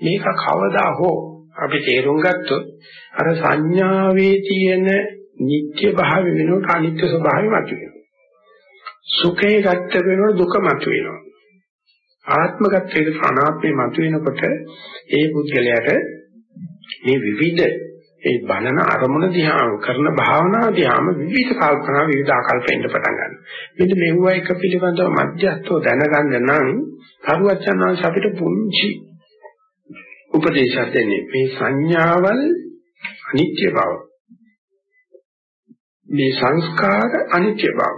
මේක කවදා හෝ අපි තේරුම් ගත්තොත් අර සංඥාවේ තියෙන නිත්‍ය භාවය වෙනකොට අනිත්‍ය ස්වභාවය මතුවෙනවා. සුඛේ ගත්ත වෙනකොට දුක මතුවෙනවා. ආත්මගතයේ අනාත්මේ මතුවෙනකොට ඒ පුද්ගලයාට මේ විවිධ ඒ බලන අරමුණ දිහා කරන භාවනා දිහාම විවිධ කල්පනා විවිධ ආකල්ප එන්න පටන් ගන්නවා. මෙන්න මෙවුව එක පිළිබඳව මධ්‍යස්ථව දැනගන්න නම් කරුවචනාංශ අපිට පුංචි උපදේශයක් දෙන්නේ. මේ සංඥාවල් අනිත්‍ය බව. මේ සංස්කාර අනිත්‍ය බව.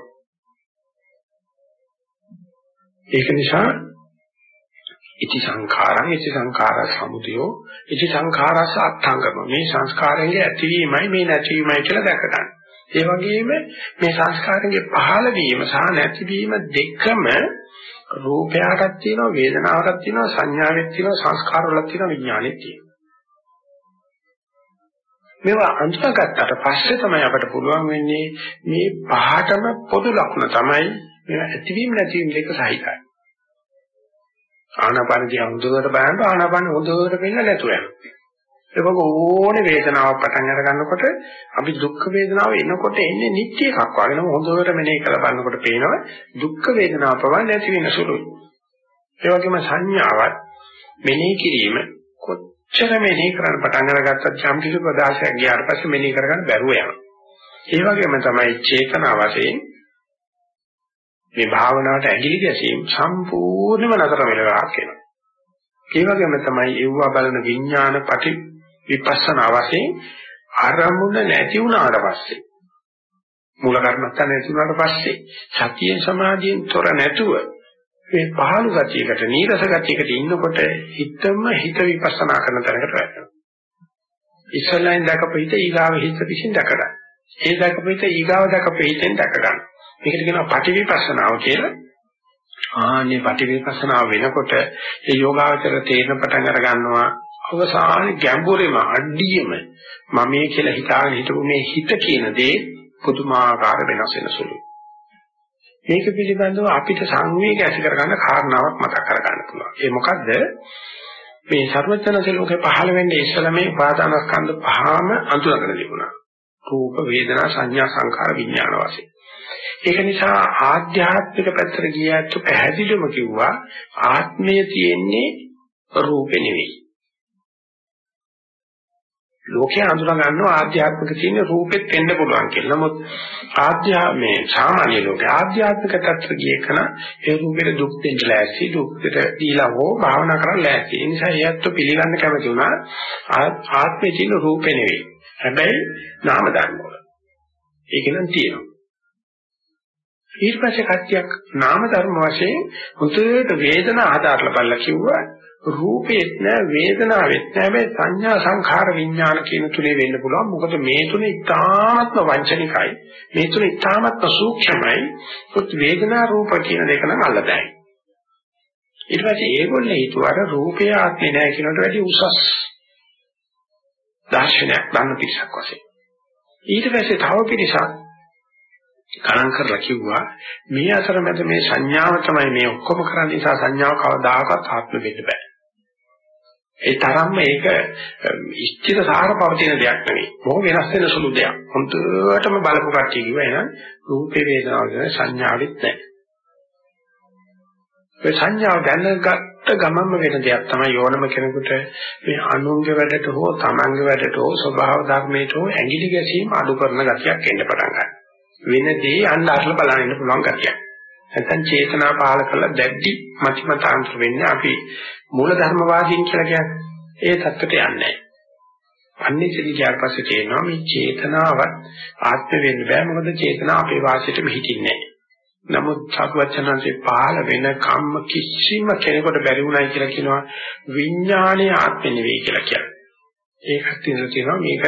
ඒක නිසා ඉති සංඛාරං ඉති සංඛාර සමුදයෝ ඉති සංඛාරස අත්ංගම මේ සංස්කාරයේ ඇතිවීමයි මේ නැතිවීමයි කියලා දැක ගන්න. ඒ වගේම මේ සංස්කාරයේ පහළ වීම සහ නැතිවීම දෙකම රූපයටත් තියෙනවා වේදනාවටත් තියෙනවා සංඥාවෙත් තියෙනවා සංස්කාරවලත් තියෙනවා විඥානෙත් තියෙනවා. මේවා අන්තර්ගතට පස්සේ තමයි අපට පුළුවන් වෙන්නේ මේ පහටම පොදු ලක්ෂණ තමයි මේවා ඇතිවීම නැතිවීම දෙක සහිතයි. ආනාපාන දිහා හොඳට බලනකොට ආනාපාන හොඳට පෙන්න නැතුව යනවා. ඒක ඕනේ වේදනාවක් පටන් අර ගන්නකොට අපි දුක් වේදනාව එනකොට එන්නේ නිත්‍ය එකක් වගේ නම හොඳට මෙනෙහි කරලා බලනකොට පේනවා දුක් වේදනාව පවා නැති වෙන සුළුයි. ඒ වගේම සංඥාවත් මෙනෙහි කිරීම කොච්චර මෙනෙහි කරන්න පටන් අරගත්තත් යම් කිසි ප්‍රදාශයක් ගියාට පස්සේ මෙනෙහි කරගන්න බැරුව යනවා. ඒ වගේම තමයි චේතනා වශයෙන් මේ භාවනාවට ඇගිලි ගැසීම සම්පූර්ණයෙන්ම නතර වෙලා කියනවා. ඒ වගේම තමයි ඒවා බලන විඥාන පටි විපස්සනා වශයෙන් ආරමුණ නැති වුණාට පස්සේ මූල කර්මස්ථාන නැති වුණාට පස්සේ සතිය සමාධියෙන් තොර නැතුව මේ පහළු ගතියකට නීරස ගතියකට ඉන්නකොට හිතම හිත විපස්සනා කරන තැනකට වැටෙනවා. ඉස්සල්ලාෙන් දැකපු හිත ඊගාව හිත විසින් දැක ගන්න. ඒ දැකපු හිත ඊගාව දැකපු හිතෙන් දැක ගන්න. මේකට කියනවා පටිවිපස්සනාව කියලා. ආන්නේ පටිවිපස්සනාව වෙනකොට ඒ යෝගාවචර තේරෙන පටන් අර ගන්නවා අවසාන ගැඹුරේම අඩියෙම මම මේ කියලා හිතාගෙන හිටපු මේ හිත කියන දේ පුදුමාකාර වෙනස් වෙන සුළුයි. මේක පිළිබඳව අපිට සංවේගය ඇති කරගන්න කාරණාවක් මතක් කරගන්න පුළුවන්. ඒ මොකද්ද? මේ ਸਰවඥාන්සේ ලෝකේ පහළ වෙන්නේ ඉස්සලා මේ උපාදානස්කන්ධ පහම අඳුරගෙන තිබුණා. රූප, වේදනා, සංඥා, සංඛාර, විඥාන වශයෙන්. ඒක නිසා ආධ්‍යාත්මික පැත්තට ගියත් පැහැදිලිවම කිව්වා ආත්මය තියෙන්නේ රූපේ නෙවෙයි. ලෝකේ අඳුර ගන්නවා ආධ්‍යාත්මික තියෙන රූපෙත් වෙන්න පුළුවන් කියලා. නමුත් ආධ්‍යා මේ සාමාන්‍ය ලෝකේ ආධ්‍යාත්මික tattර ගියකන ඒ රූපෙට දුක් දෙන්න ලෑස්ති දුක්කට දීලා හෝ භාවනා කරන්න ලෑස්ති. ඒ නිසා ඒත් පිළිගන්න කැමති වුණා ආත්මයේ තියෙන රූපේ නෙවෙයි. හැබැයි නාම ධර්ම වල. ඒක නම් තියෙනවා. ඊට පස්සේ කට්ටියක් නාම ධර්ම වශයෙන් මුතේට වේදනා ආධාරලා බලලා කිව්වා රූපෙත් නෑ වේදනාවෙත් නෑ. මේ සංඥා සංඛාර විඥාන කියන තුනේ වෙන්න පුළුවන්. මොකද මේ තුනේ ඉතාමත්ම වංචනිකයි. මේ තුනේ ඉතාමත්ම සූක්ෂමයි. පුත් වේදනා රූප කියන දෙක නම් අල්ලදැයි. ඊට පස්සේ ඒගොල්ලෝ හිතුවාට රූපය ආත්මේ නෑ කියනට වැඩි උසස් දර්ශනයක් ගන්න පිටසක් වශයෙන්. ඊට පස්සේ තව පිටසක් ගණන් කරලා කිව්වා මේ අතරමැද මේ සංඥාව තමයි මේ ඔක්කොම කරන්න. නිසා සංඥාව කවදාකවත් ආත්ම වෙන්න බෑ. ඒ තරම්ම ඒක ස්ථිර සාර පවතින දෙයක් නෙවෙයි. බොහෝ වෙනස් වෙන සුළු දෙයක්. හොඳටම බලපු කට්ටිය කිව්වා එහෙනම් රූපේ වේදනාව ගැන සංඥාවෙත් නැහැ. ඒ සංඥාව දැනගත්ත ගමන්ම වෙන දෙයක් තමයි යෝනම කෙනෙකුට මේ අනුන්ගේ වැඩට හෝ තමන්ගේ වැඩට හෝ ස්වභාව ධර්මයට හෝ ඇඟිලි ගැසීම අඩු කරන ගතියක් එන්න පටන් ගන්නවා. වෙන දේ අන්න අරලා බලන්න ඉන්න පුළුවන් ගතියක්. නැත්නම් චේතනා පහල කරලා දැඩි මතිමතාන්තර වෙන්නේ අපි මූල ධර්මවාදීන් කියලා කියන්නේ. ඒ தත්ත්වයට යන්නේ නැහැ. අන්නේ සිදි කියාට පස්සේ තේරෙනවා මේ චේතනාවත් ආත්ම වෙන්න බෑ මොකද චේතනාව අපේ වාසියට මෙහිටින්නේ නැහැ. නමුත් සත්වචනන්සේ පහළ වෙන කම්ම කිසිම කෙනෙකුට බැරි වුණයි කියලා කියනවා විඥානයේ ආත්ම නෙවෙයි කියලා කියන්නේ. ඒකත් තියෙනවා මේක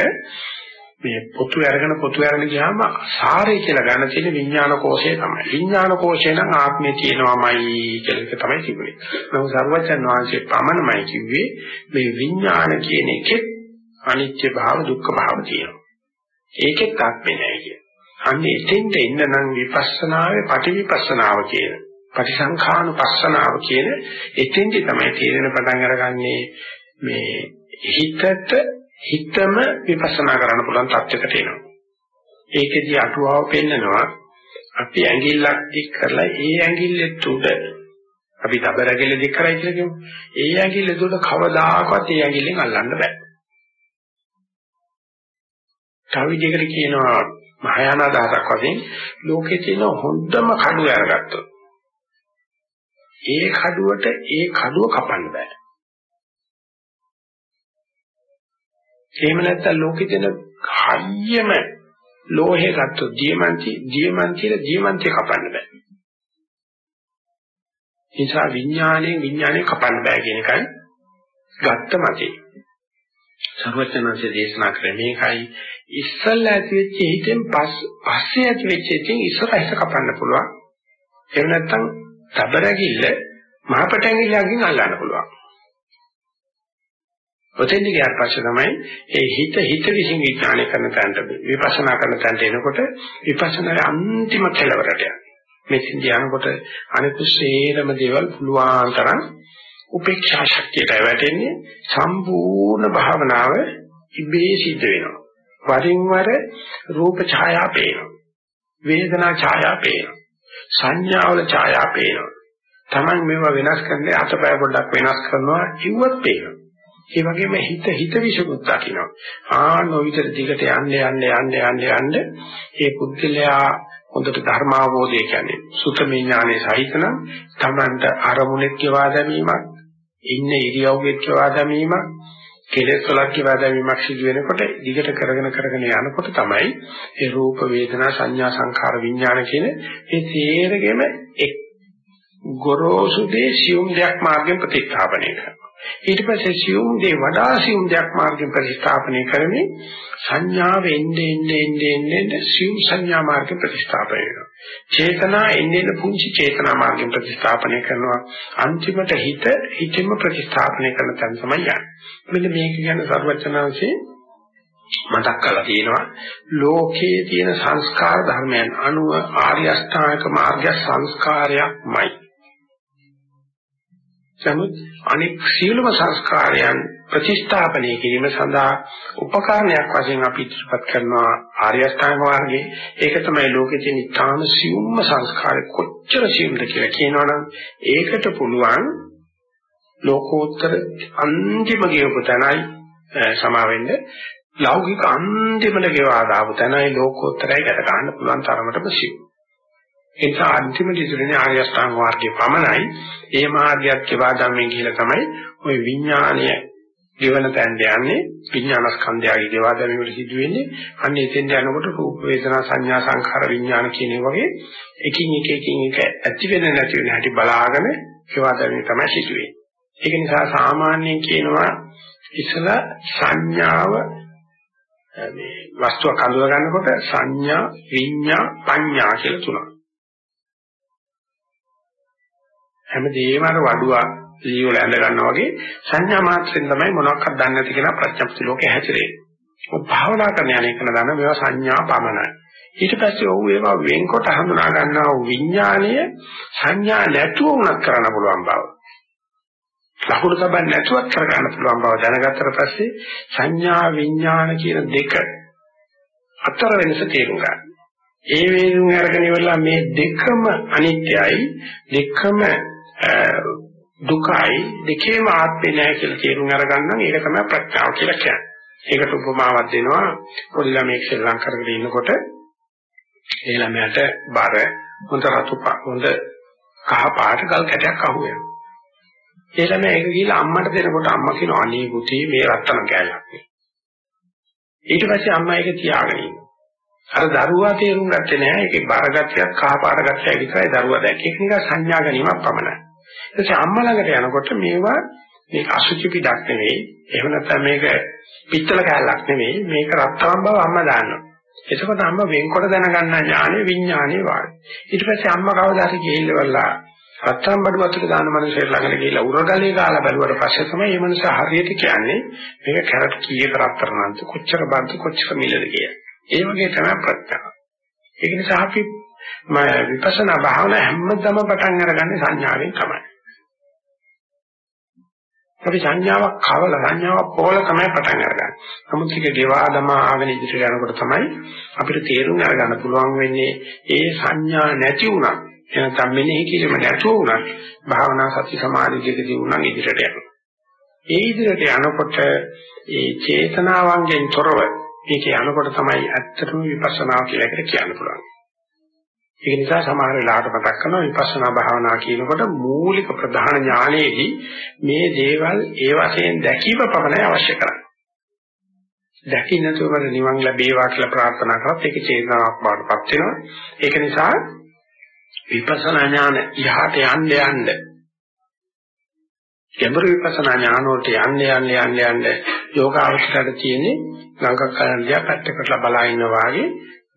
මේ පොතු අරගෙන පොතු අරගෙන ගියාම සාරය කියලා ගන්න තියෙන විඥාන කෝෂය තමයි. විඥාන කෝෂය නම් ආත්මේ තියෙනවමයි කියලා එක තමයි තිබුණේ. නමුත් සර්වචන් වහන්සේ පමණමයි කිව්වේ මේ විඥාන කියන එකෙත් අනිත්‍ය භාව දුක්ඛ භාව තියෙනවා. ඒකෙත් ආත්මේ නැහැ කිය. අන්න එතෙන්ට එන්න නම් විපස්සනාවේ පටිවිපස්සනාව කියන පටිසංඛානුපස්සනාව කියන එතෙන්දි තමයි තේරෙන පටන් අරගන්නේ මේ හිතට හිතම විපස්සනා කරන්න පුළුවන් තත්යකට එනවා. ඒකෙදි අටුවාව පෙන්නනවා අපි ඇඟිල්ලක් දික් කරලා ඒ ඇඟිල්ලෙත් උඩ අපි තබරගල දික් කරයි කියලා කියමු. ඒ ඇඟිල්ල උඩ කවදාකවත් ඒ ඇඟිල්ලෙන් අල්ලන්න බෑ. තව විදිහකට කියනවා මහායාන දාසක් වශයෙන් ලෝකේ තියෙන හොඳම කඩුව අරගත්තොත් ඒ කඩුවට ඒ කඩුව කපන්න බෑ. එහෙම නැත්නම් ලෝකේ තියෙන හයියම ලෝහය ගත්තොත් දියමන්ති දියමන්තිල දියමන්තිය කපන්න බෑ. නිසා විඥාණයෙන් විඥාණය කපන්න බෑ කියන එකයි ගත්ත මතේ. සර්වඥාන්සේ දේශනා කරේ මේකයි ඉස්සල්ලා ඇති වෙච්ච හිතෙන් පස්සේ ඇති වෙච්ච හිතෙන් ඉස්සර හිත කපන්න පුළුවන්. එහෙම නැත්නම් තබරගිල්ල මහපටැඟිල්ලකින් අල්ලන්න පුළුවන්. ඔතෙන් ගියාට පස්සේ තමයි ඒ හිත හිත විසින් විඥානය කරන තැනට විපස්සනා කරන තැනට එනකොට විපස්සනාවේ අන්තිම කෙලවරට යනවා. මෙතෙන් යනකොට අනිකුත් සේරම දේවල් පුළුවන් තරම් උපේක්ෂා ශක්තියට වැටෙන්නේ සම්පූර්ණ භාවනාව ඉබේ සිද්ධ වෙනවා. වරින් වර රූප ඡායා පේනවා. වේදනා ඡායා පේනවා. සංඥාවල ඡායා පේනවා. Taman මේවා වෙනස් කරන්නේ අතපය පොඩ්ඩක් වෙනස් කරනවා කිව්වත් පේනවා. ඒ වගේම හිත හිත විසුකුත් දකින්නවා. ආ නොවිතර දිගට යන්න යන්න යන්න යන්න යන්න ඒ පුද්ගලයා හොඳට ධර්ම අවබෝධය කියන්නේ සුතමේ ඥානයේ සහිතනම් Tamanට අරමුණෙක් කියවා දැමීමක් ඉන්න ඉරියව්වෙක් කියවා දැමීමක් කෙලෙස් වලක් කියවා දැමීමක් සිදු වෙනකොට දිගට කරගෙන කරගෙන යනකොට තමයි ඒ රූප වේදනා සංඥා සංඛාර විඥාන කියන ඒ තේරෙගෙම එක් ගොරෝසු දේ සියුම් දෙයක් මාර්ගෙන් ප්‍රතිස්ථාපනය කරනවා ඊට පස්සේ සියුම් දේ වඩා සියුම් දෙයක් මාර්ගෙන් ප්‍රතිස්ථාපනය කරමින් සංඥාව එන්නේ එන්නේ එන්නේ එන්නේ සියුම් සංඥා මාර්ගෙ ප්‍රතිස්ථාපනය වෙනවා. චේතනා එන්නේ පුංචි චේතනා මාර්ගෙන් ප්‍රතිස්ථාපනය කරනවා. අන්තිමට හිත හිතෙම ප්‍රතිස්ථාපනය කරන තැන තමයි යන්නේ. මෙන්න මේක කියන්නේ සර්වචනාංශේ මතක් කරලා තියෙනවා ලෝකයේ තියෙන සංස්කාර ධර්මයන් අනුව ආර්ය අෂ්ටාංග මාර්ගය සංස්කාරයක්මයි නමුත් අනෙක් සියලුම සංස්කාරයන් ප්‍රතිස්ථාපනය කිරීම සඳහා උපකරණයක් වශයෙන් අපි ඉදිරිපත් කරනවා ආර්ය අෂ්ටාංග මාර්ගයේ. ඒක තමයි ලෝකයේ තියෙන ඊටාම සියුම්ම සංස්කාර. කොච්චර සියුම්ද කියලා කියනවනම් ඒකට පුළුවන් ලෝකෝත්තර අන්තිම ගියපු තැනයි සමාවෙන්න ලෞකික අන්තිමට ගෙවා දාපු තැනයි ලෝකෝත්තරයි ගැට ගන්න පුළුවන් තරමටම සියුම්. ඒ නිසා අන්තිම දිසුනේ ආර්ය අෂ්ටාංග මාර්ගයේ පමණයි. ඒ මාර්ගයත් කෙවා ධම්මෙන් කියලා තමයි ওই විඥානය ජීවන තැන්ට යන්නේ. විඥානස්කන්ධයගේ දේවා දැමීමට සිදු වෙන්නේ අන්න එතෙන්ට යනකොට රූප වේදනා සංඥා සංඛාර විඥාන කියන වගේ එකින් එක එකින් එක ඇති වෙන නැති වෙන හැටි බලාගෙන ඒවා දැමීම තමයි සිදු වෙන්නේ ඒක නිසා සාමාන්‍යයෙන් කියනවා ඉසල සංඥාව මේ වස්තුවක් අඳුර ගන්නකොට සංඥා විඤ්ඤා පඤ්ඤා කියලා තුනක්. හැමදේම අර වඩුවා ජීවල ඇඳ ගන්නවා වගේ සංඥා මාත්‍රෙන් තමයි මොනවක්වත් දන්නේ නැති කෙනා ප්‍රඥප්ති ලෝකේ හැසිරෙන්නේ. ඔය භාවනා කරන යන්නේ කරන දන්න මේවා සංඥා පමණයි. ඊට පස්සේ ඔව් ඒවා වෙන්කොට හඳුනා ගන්නා වූ විඥාණය සංඥා නැතුව උනත් කරන්න පුළුවන් බව. ලකුණු තබන්න නැතුවත් කර ගන්න පුළුවන් බව දැනගත්තට පස්සේ සංඥා විඥාන කියන දෙක අතර වෙනස තේරුම් ගන්න. ඒ වේදුම් අරගෙන ඉවරලා මේ දෙකම අනිත්‍යයි දෙකම දුකයි දෙකේම ආත්මේ නැහැ කියලා තේරුම් අරගන්න ඒක තමයි ප්‍රඥාව කියලා කියන්නේ. ඒකට උපමාවක් දෙනවා පොඩි ළමයෙක් ශ්‍රී ලංකාවකට ඉන්නකොට ඒ ළමයාට බර හොඳ රතු හොඳ කහ පාට ගල් කැටයක් අහුවෙනවා. ඒ ළමයා ඒක ගිහලා අම්මට දෙනකොට අම්මා කියනවා අනේ පුතේ මේ රත්තන කෑල්ලක් නේ. ඊට පස්සේ අම්මා ඒක තියාගෙන ඉන්නවා. අර දරුවා තේරුම් ගත්තේ නැහැ ඒකේ බරගතියක් කහ පාට ගතියක් විතරයි දරුවා දැක්කේ. ඒක නිකන් සංඥා ගැනීමක් පමණයි. ඊටසේ අම්මා ළඟට යනකොට මේවා මේක අසුචි පිටක් නෙවෙයි. එහෙම නැත්නම් මේක පිත්තල කැලක් නෙවෙයි. මේක රත්තරන් බව අම්මා දාන්නවා. එතකොට අම්මා වෙන්කොට දැනගන්න ඥානෙ විඥානෙ වාගේ. ඊට පස්සේ අම්මා කවදා හරි ගිහිල්ලා රත්තරන් බඩු අතට දාන මනුස්සයෙක් ළඟට ගිහිල්ලා උරගලේ කාලා බැලුවට පස්සේ තමයි මේ මනුස්සයා හරියට කියන්නේ මේක කැරට් කීයක රත්තරන්ද කොච්චර බන්ත කොච්චර මිලද කියලා. ඒ වගේ තමයි ප්‍රත්‍යාව. ඒක නිසා අපි විපස්සනා භාවනා හැමදම පටන් අරගන්නේ සංඥාවෙන් තමයි. අපි සංඥාවක් කවල සංඥාවක් පොවල තමයි පටන් අරගන්නේ. නමුත් ඒක ගෙවා දමා ආගෙන ඉදිරියට යනකොට තමයි අපිට තේරුම් අරගන්න පුළුවන් වෙන්නේ ඒ සංඥා නැති වුණා. එනතම් මෙනෙහි කිරීම නැතුව වුණා. භාවනා සති සමාධි දෙකදී වුණා ඉදිරියට යනවා. ඒ ඉදිරියට යනකොට ඒ චේතනාවන්ගෙන් තොරව මේක යනකොට තමයි ඇත්තටම විපස්සනා කියලා එකට කියන්න පුළුවන්. ඒක නිසා සමහර වෙලාවට මතක් කරනවා විපස්සනා භාවනා කියනකොට මූලික ප්‍රධාන ඥානයේදී මේ දේවල් ඒ වශයෙන් දැකීම පමණයි අවශ්‍ය කරන්නේ. දැකින්න තුරම නිවන් ලැබේවා කියලා ප්‍රාර්ථනා කරත් ඒක චේතනාවක් බවටපත් වෙනවා. ඒක නිසා විපස්සනා ඥාන ඉහාට යන්න යන්න ගැඹුරු විපස්සනා ඥාන වලට යන්න යන්න යන්න යන්න යෝගාවචරයට තියෙන්නේ ගංගක් කරන් දිහා පැත්තකට බලා ඉන්නවා වගේ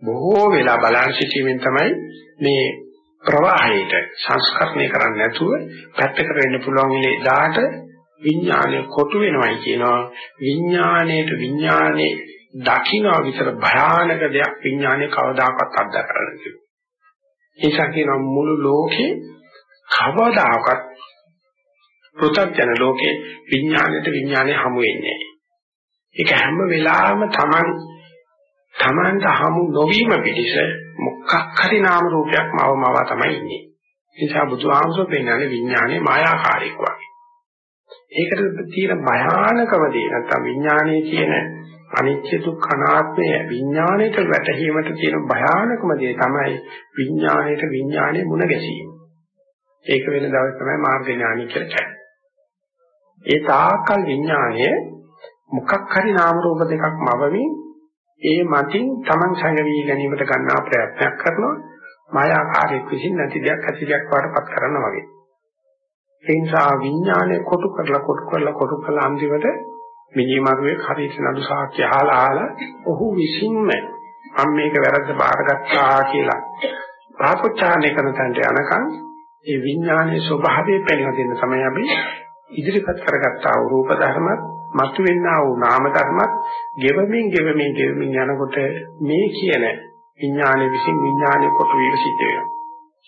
බොහෝ වෙලා බලන් සිටීමෙන් තමයි මේ ප්‍රවාහයට සංස්කරණය කරන්නේ නැතුව පැත්තකට වෙන්න පුළුවන් ඉලේ දාට විඥානය කොටු වෙනවයි කියනවා විඥාණයට විඥානේ දකින්න විතර භයානක දෙයක් විඥානේ කවදාකවත් අත්දැක කරන්න කිව්වා. ඒසක් කියන මුළු ලෝකේ කවදාකවත් පෘථග්ජන ලෝකේ විඥාණයට විඥානේ හමු වෙන්නේ නැහැ. ඒක හැම වෙලාවෙම Taman Tamanට හමු නොවීම පිණිස මොකක් හරි නාම රූපයක් මවමව තමයි ඉන්නේ. ඒ නිසා බුදුහාමුදුරුවෝ පෙන්නන්නේ විඥානේ මායාකාරීක වගේ. ඒකට තියෙන භයානකම දේ නැත්නම් විඥානයේ තියෙන අනිත්‍ය දුක්ඛ අනාත්මය විඥාණයට වැටහීමට තියෙන භයානකම දේ තමයි විඥාණයට විඥානයේ මුණ ගැසීම. ඒක වෙන දවස් තමයි මාර්ග ඥානයි කියලා කියන්නේ. ඒ තාකල් විඥාණය මොකක් හරි නාම රූප දෙකක් මවමින් ඒ මතින් Taman සංගවි ගැනීමට ගන්නා ප්‍රයත්නයක් කරනවා මායාකාරයක් විසින් නැති දෙයක් ඇති දෙයක් වඩපත් කරනවා වගේ. ඒ නිසා විඥානය කොටු කරලා කොටු කරලා කොටු කරලා අන්තිමට මිනිමරුවේ හරියට නඩු සාක්ෂි අහලා අහලා ඔහු විසින්ම මම මේක වැරද්ද බාරගත්තා කියලා පාපොච්චාරණය කරන තැනට යනකම් ඒ විඥානයේ ස්වභාවය පෙන්වන දෙන්න තමයි අපි ඉදිරිපත් කරගත්තා වූ රූප ධර්මත් මතුවෙනා වූ නාම ධර්මත් ගෙවමින් ගෙවමින් ගෙවමින් යනකොට මේ කියන විඥානයේ විසින් විඥානයේ කොට වීම සිද්ධ වෙනවා.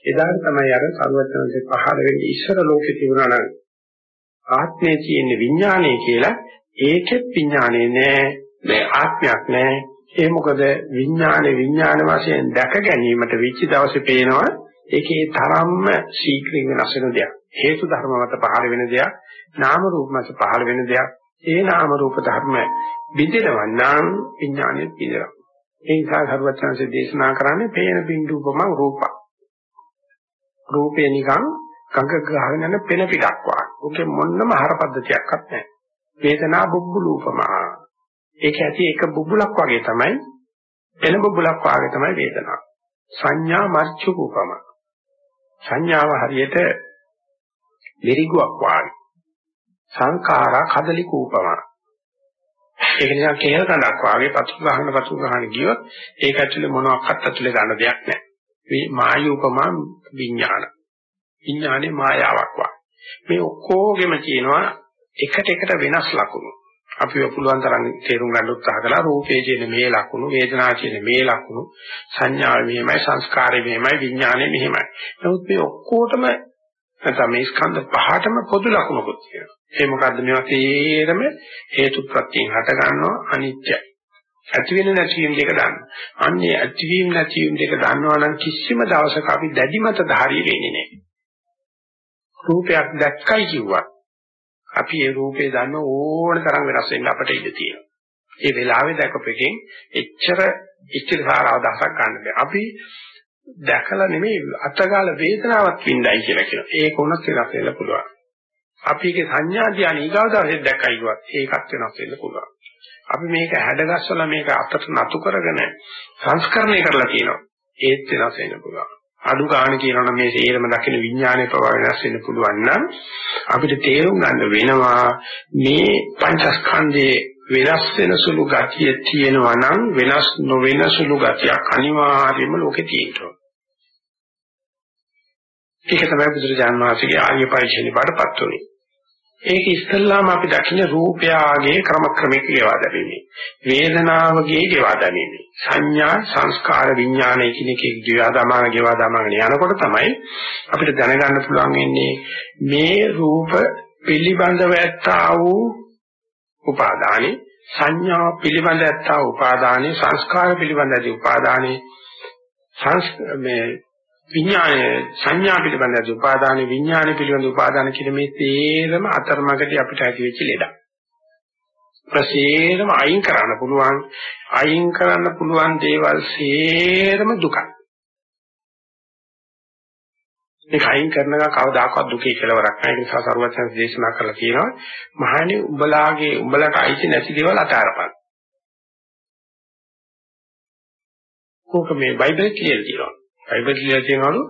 එදාට තමයි අර සර්වඥන්සේ පහළ වෙන්නේ ඉස්සර ලෝකේ තිබුණා නම් ආත්මයේ තියෙන විඥානය කියලා ඒකෙත් විඥානේ නෑ මේ ආත්මයක් නෑ ඒ මොකද විඥානේ විඥාන වශයෙන් දැක ගැනීමට විචි දවසේ පේනවා ඒකේ තරම්ම ශීක්‍රින් වෙනස් වෙන දෙයක් හේතු ධර්ම මත පහළ වෙන දෙයක් නාම රූප මත පහළ වෙන දෙයක් ඒ නාම රූප ධර්ම බිඳිනවා නම් විඥානෙත් බිඳිනවා. ඒ නිසා සර්වඥාන්සේ දේශනා කරන්නේ පේන බිඳුපම රූප. රූපේ නිකන් කඟ ගහගෙන යන පෙන පිටක් වගේ. ඔකේ මොන්නම ආහාර පද්ධතියක්වත් නැහැ. වේදනා බුබ්බුලූපම. ඒක ඇති එක බුබුලක් වගේ තමයි පෙන බුබුලක් වගේ තමයි වේදනාව. සංඥා මර්චුකූපම. සංඥාව හරියට මෙරිගුවක් වගේ. සංඛාරා කදලි කූපම. ඒක නිසා කේල කඳක් වාගේ පතු ගහන පතු ගහන ගියොත් ඒක ඇතුලේ මොනවාක්වත් ඇතුලේ ගන්න දෙයක් නැහැ. මේ මායූපමා විඥාන. විඥානේ මායාවක් වා. මේ ඔක්කොගෙම කියනවා එකට එකට වෙනස් ලක්ෂණ. අපි පුළුවන් තරම් තේරුම් ගන්න උත්සාහ කළා රූපයේ තියෙන මේ ලක්ෂණ, වේදනා තියෙන මේ ලක්ෂණ, සංඥා මෙහෙමයි, සංස්කාරය මෙහෙමයි, විඥානය මෙහෙමයි. නමුත් මේ ඔක්කොටම නැත්නම් මේ ස්කන්ධ පහටම පොදු ලක්ෂණකුත් තියෙනවා. ඒ මොකද්ද මේවා තේරම හේතු ප්‍රත්‍යයෙන් හට ගන්නවා අනිත්‍යයි. ඇති වෙන නැති වීම දෙක දන්න. අන්නේ ඇතිවීම නැතිවීම දෙක දන්නවා නම් කිසිම දවසක අපි දැඩි මත ධාරී වෙන්නේ නැහැ. රූපයක් දැක්කයි කිව්වත් අපි ඒ රූපේ දන්න ඕන තරම් වෙනස් වෙන්න අපිට ඉඩ තියෙනවා. ඒ වෙලාවේ දැකපෙකින් එච්චර ඉච්ඡිත සාරාදහසක් ගන්න බෑ. අපි දැකලා නෙමෙයි අතගාල වේදනාවක් වින්දයි කියලා කියනවා. ඒක උනත් වෙනස් වෙන්න පුළුවන්. අපි ඒකේ සංඥා ධ්‍යාන ඊගාවදාසේ දැක්කයි කිව්වත් ඒකත් වෙනස් වෙන්න පුළුවන්. අපි මේක හැඩගස්සලා මේක අතට නතු කරගෙන සංස්කරණය කරලා තියෙනවා. ඒත් වෙනස් වෙන්න පුළුවන්. අඩු ගන්න කියනවනම් මේ සේරම දකින විඥානයේ ප්‍රවාහ වෙනස් වෙන්න පුළුවන් නම් අපිට තේරුම් ගන්න වෙනවා මේ පංචස්කන්ධයේ වෙනස් වෙන සුළු ගතිය තියෙනවා නම් වෙනස් නොවන සුළු ගතියක් අනිවාර්යයෙන්ම ලෝකේ තියෙනවා. ඒක තමයි බුදුරජාණන් වහන්සේගේ ආර්ය පරිශ්‍රණි පාඩපත් උනේ. ඒක ඉස්සල්ලාම අපි දකින්න රූපයාගේ ක්‍රමක්‍රමික ගෙවා දැමීමේ වේදනාවගේ ගෙවා දැමීමේ සංඥා සංස්කාර විඥානයේ කියන එකේ ගෙවා දමාන ගෙවා දමාන යනකොට තමයි අපිට දැනගන්න පුළුවන් වෙන්නේ මේ රූප පිළිබඳව ඇත්තා වූ උපාදානේ සංඥා පිළිබඳ ඇත්තා උපාදානේ සංස්කාර පිළිබඳ ඇති උපාදානේ සංස් මේ විඥාන සංඥා පිළිබඳ ඇති උපාදානේ විඥාන පිළිබඳ උපාදාන කියන මේ තේරම අතරමඟදී අපිට ඇති වෙච්ච ලෙඩක්. ප්‍රසේරම අයින් කරන්න පුළුවන් අයින් කරන්න පුළුවන් දේවල් සේරම දුකයි. මේක අයින් කරනවා කවදාකවත් දුකේ කෙලවරක් නැහැ. ඒ නිසා සරුවචන දේශනා කරලා කියනවා මහණනි උඹලාගේ උඹලට අයිති නැති දේවල් අතාරපන්. කෝක මේ බයිබලෙ කියලා තියෙනවා. බයිබලෙ කියලා තියෙනවලු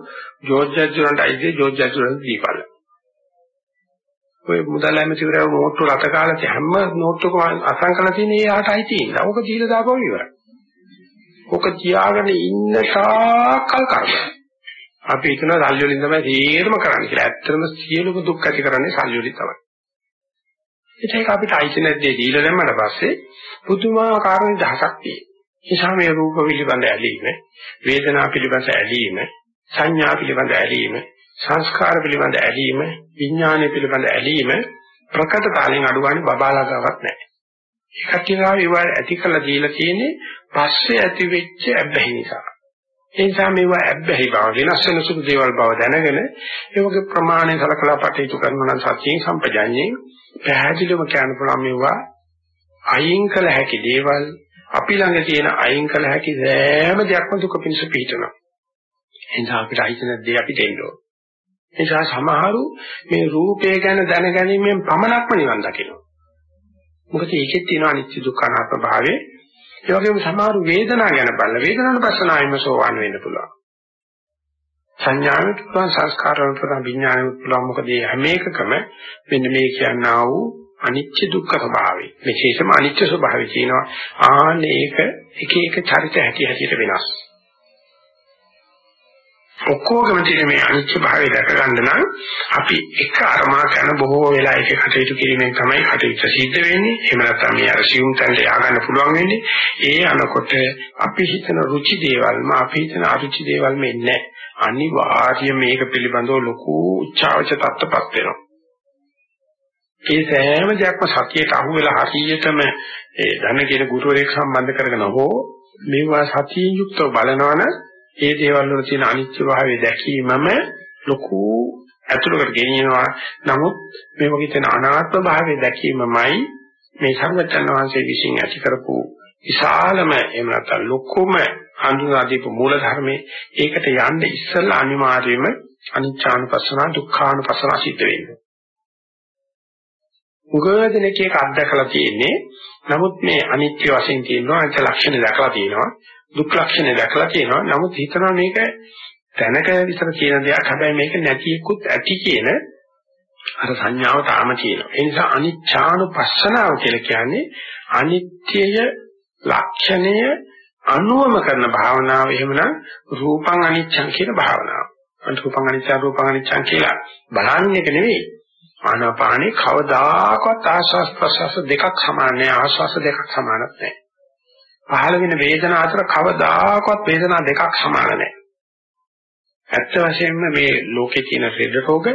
ජෝර්ජ් ජර්ජුරන්ට අයිති ජෝර්ජ් ජර්ජුරන්ට දීපල්ල. ඔය මුදල් ඇමතිවරයා නෝට්ටු රට කාලේ හැම නෝට්ටුකම අසං කරලා තියෙන එයාට අයිති ඉන්න. ඕක දීලා දාපුවම ඉවරයි. ඕක තියාගෙන ඉන්න තාකල් කරනවා. අපි හිතන සල්ලි වලින් තමයි තේරම කරන්නේ කියලා. ඇත්තටම සියලුම දුක් ඇති කරන්නේ සල්ලි වලින් තමයි. ඒක අපිට අයිති නැද්දේ දීලා දැම්මට පස්සේ පුදුමාකාර දහසක් තියෙනවා. නිසා මේ රූප පිළිබඳ ඇලීම, වේදනා පිළිබඳ ඇලීම, සංඥා පිළිබඳ ඇලීම, සංස්කාර පිළිබඳ ඇලීම, විඥානය පිළිබඳ ඇලීම ප්‍රකට තාලෙන් අඩුවන්නේ බබාලාගාවක් නැහැ. ඒකට කියනවා ඒවා ඇති කළ දීලා තියෙන්නේ පස්සේ ඇති වෙච්ච අබ්බැහි නිසා. ඒ නිසා මේවා ඇබ්බැහි බව වෙනස් වෙන සුළු දේවල් බව දැනගෙන ඒ වගේ ප්‍රමාණය සලකලා පටයුතු කරනවා නම් සත්‍යයෙන් සම්පජාඤ්ඤයෙන් පැහැදිලිවම කියන්න පුළුවන් මේවා අයින් කළ හැකි දේවල් අපි ළඟ තියෙන අයින් කළ හැකි සෑම දෙයක්ම දුක පිණිස පිහිටනවා. ඒ නිසා අපිට අයිති නැද්දී අපි දෙන්න ඕන. ඒ නිසා සමහරු මේ රූපය ගැන දැනගැනීමෙන් පමණක්ම නිවන් දකිනවා. මොකද ඒකෙත් තියෙන අනිත්‍ය දුක්ඛ අනාත්ම භාවයේ ඒ වගේම සමහර වේදනාව ගැන බලලා වේදනාවන පස්සනාවෙම සෝවන් වෙන්න පුළුවන්. සංඥාවෙත් පුළුවන් සංස්කාරවලට පුළුවන් විඥානෙත් පුළුවන් මොකද මේ හැම එකකම මෙන්න මේ කියනා වූ අනිත්‍ය දුක්ඛ ස්වභාවය. විශේෂම අනිත්‍ය ස්වභාවය කියනවා. ආන්න ඒක එක එක චරිත හැටි හැටියට වෙනස්. ඔක්කොගම තියෙන මේ අනිත්‍ය භාවය දැක ගන්න නම් අපි එක අරමා කරන බොහෝ වෙලා ඒක කටයුතු කිරීමෙන් තමයි කටයුතු සිද්ධ වෙන්නේ. එහෙම නැත්නම් මේ අර සියුම් තැනට ය아가න්න පුළුවන් වෙන්නේ. ඒ අනකොට අපි හිතන රුචි දේවල්ම අපි හිතන අරුචි දෙවල්ම ඉන්නේ අනිවාර්යයෙන් මේක පිළිබඳව ලොකු උච්චාවච තත්ත්වපත් වෙනවා. ඒ සෑම දෙයක්ම සතියට අහු වෙලා හරියටම ඒ ධන කියන ගුරුවරයෙක් සම්බන්ධ කරගෙන හෝ මේවා සතියෙන් යුක්තව බලනවනම් ඒ දේවල් වල තියෙන අනිත්‍ය භාවය දැකීමම ලොකු ඇතුළකට ගෙනියනවා. නමුත් මේ වගේ තියෙන අනාත්ම භාවය දැකීමමයි මේ සර්වචන් වහන්සේ විසින් ඇති කරපු විශාලම එහෙම නැත්නම් ලොකුම හඳුනා දීපු මූල ධර්මයේ ඒකට යන්න ඉස්සෙල්ලා අනිවාර්යයෙන්ම අනිච්චානුපස්සන දුක්ඛානුපස්සන සිද්ධ වෙනවා. උගදෙනක එක අත්දකලා තියෙන්නේ නමුත් මේ අනිත්‍ය වශයෙන් තියෙනවා අනිත්‍ය ලක්ෂණ දැකලා තියෙනවා දුක් ලක්ෂණ දැකලා තියෙනවා. නමුත් හිතනවා මේක දැනක විතර කියන දෙයක්. හැබැයි මේක නැතිකුත් ඇති කියන අර සංඥාව තාම තියෙනවා. ඒ නිසා අනිච්ඡානුපස්සනාව කියලා කියන්නේ අනිත්‍යය ලක්ෂණය අනුවම කරන භාවනාව එහෙමනම් රූපං අනිච්ඡං කියන භාවනාව. රූපං අනිච්චං රූපං අනිච්චං කියලා බලන්නේ එක නෙවෙයි. ආනාපානේ කවදාකවත් ආස්වාස් ප්‍රසවාස දෙකක් සමාන නෑ ආස්වාස් දෙකක් සමානත් නෑ. පහළ වෙන වේදනා අතර කවදාකවත් වේදනා දෙකක් සමාන නැහැ. ඇත්ත වශයෙන්ම මේ ලෝකේ තියෙන ලෙඩ රෝග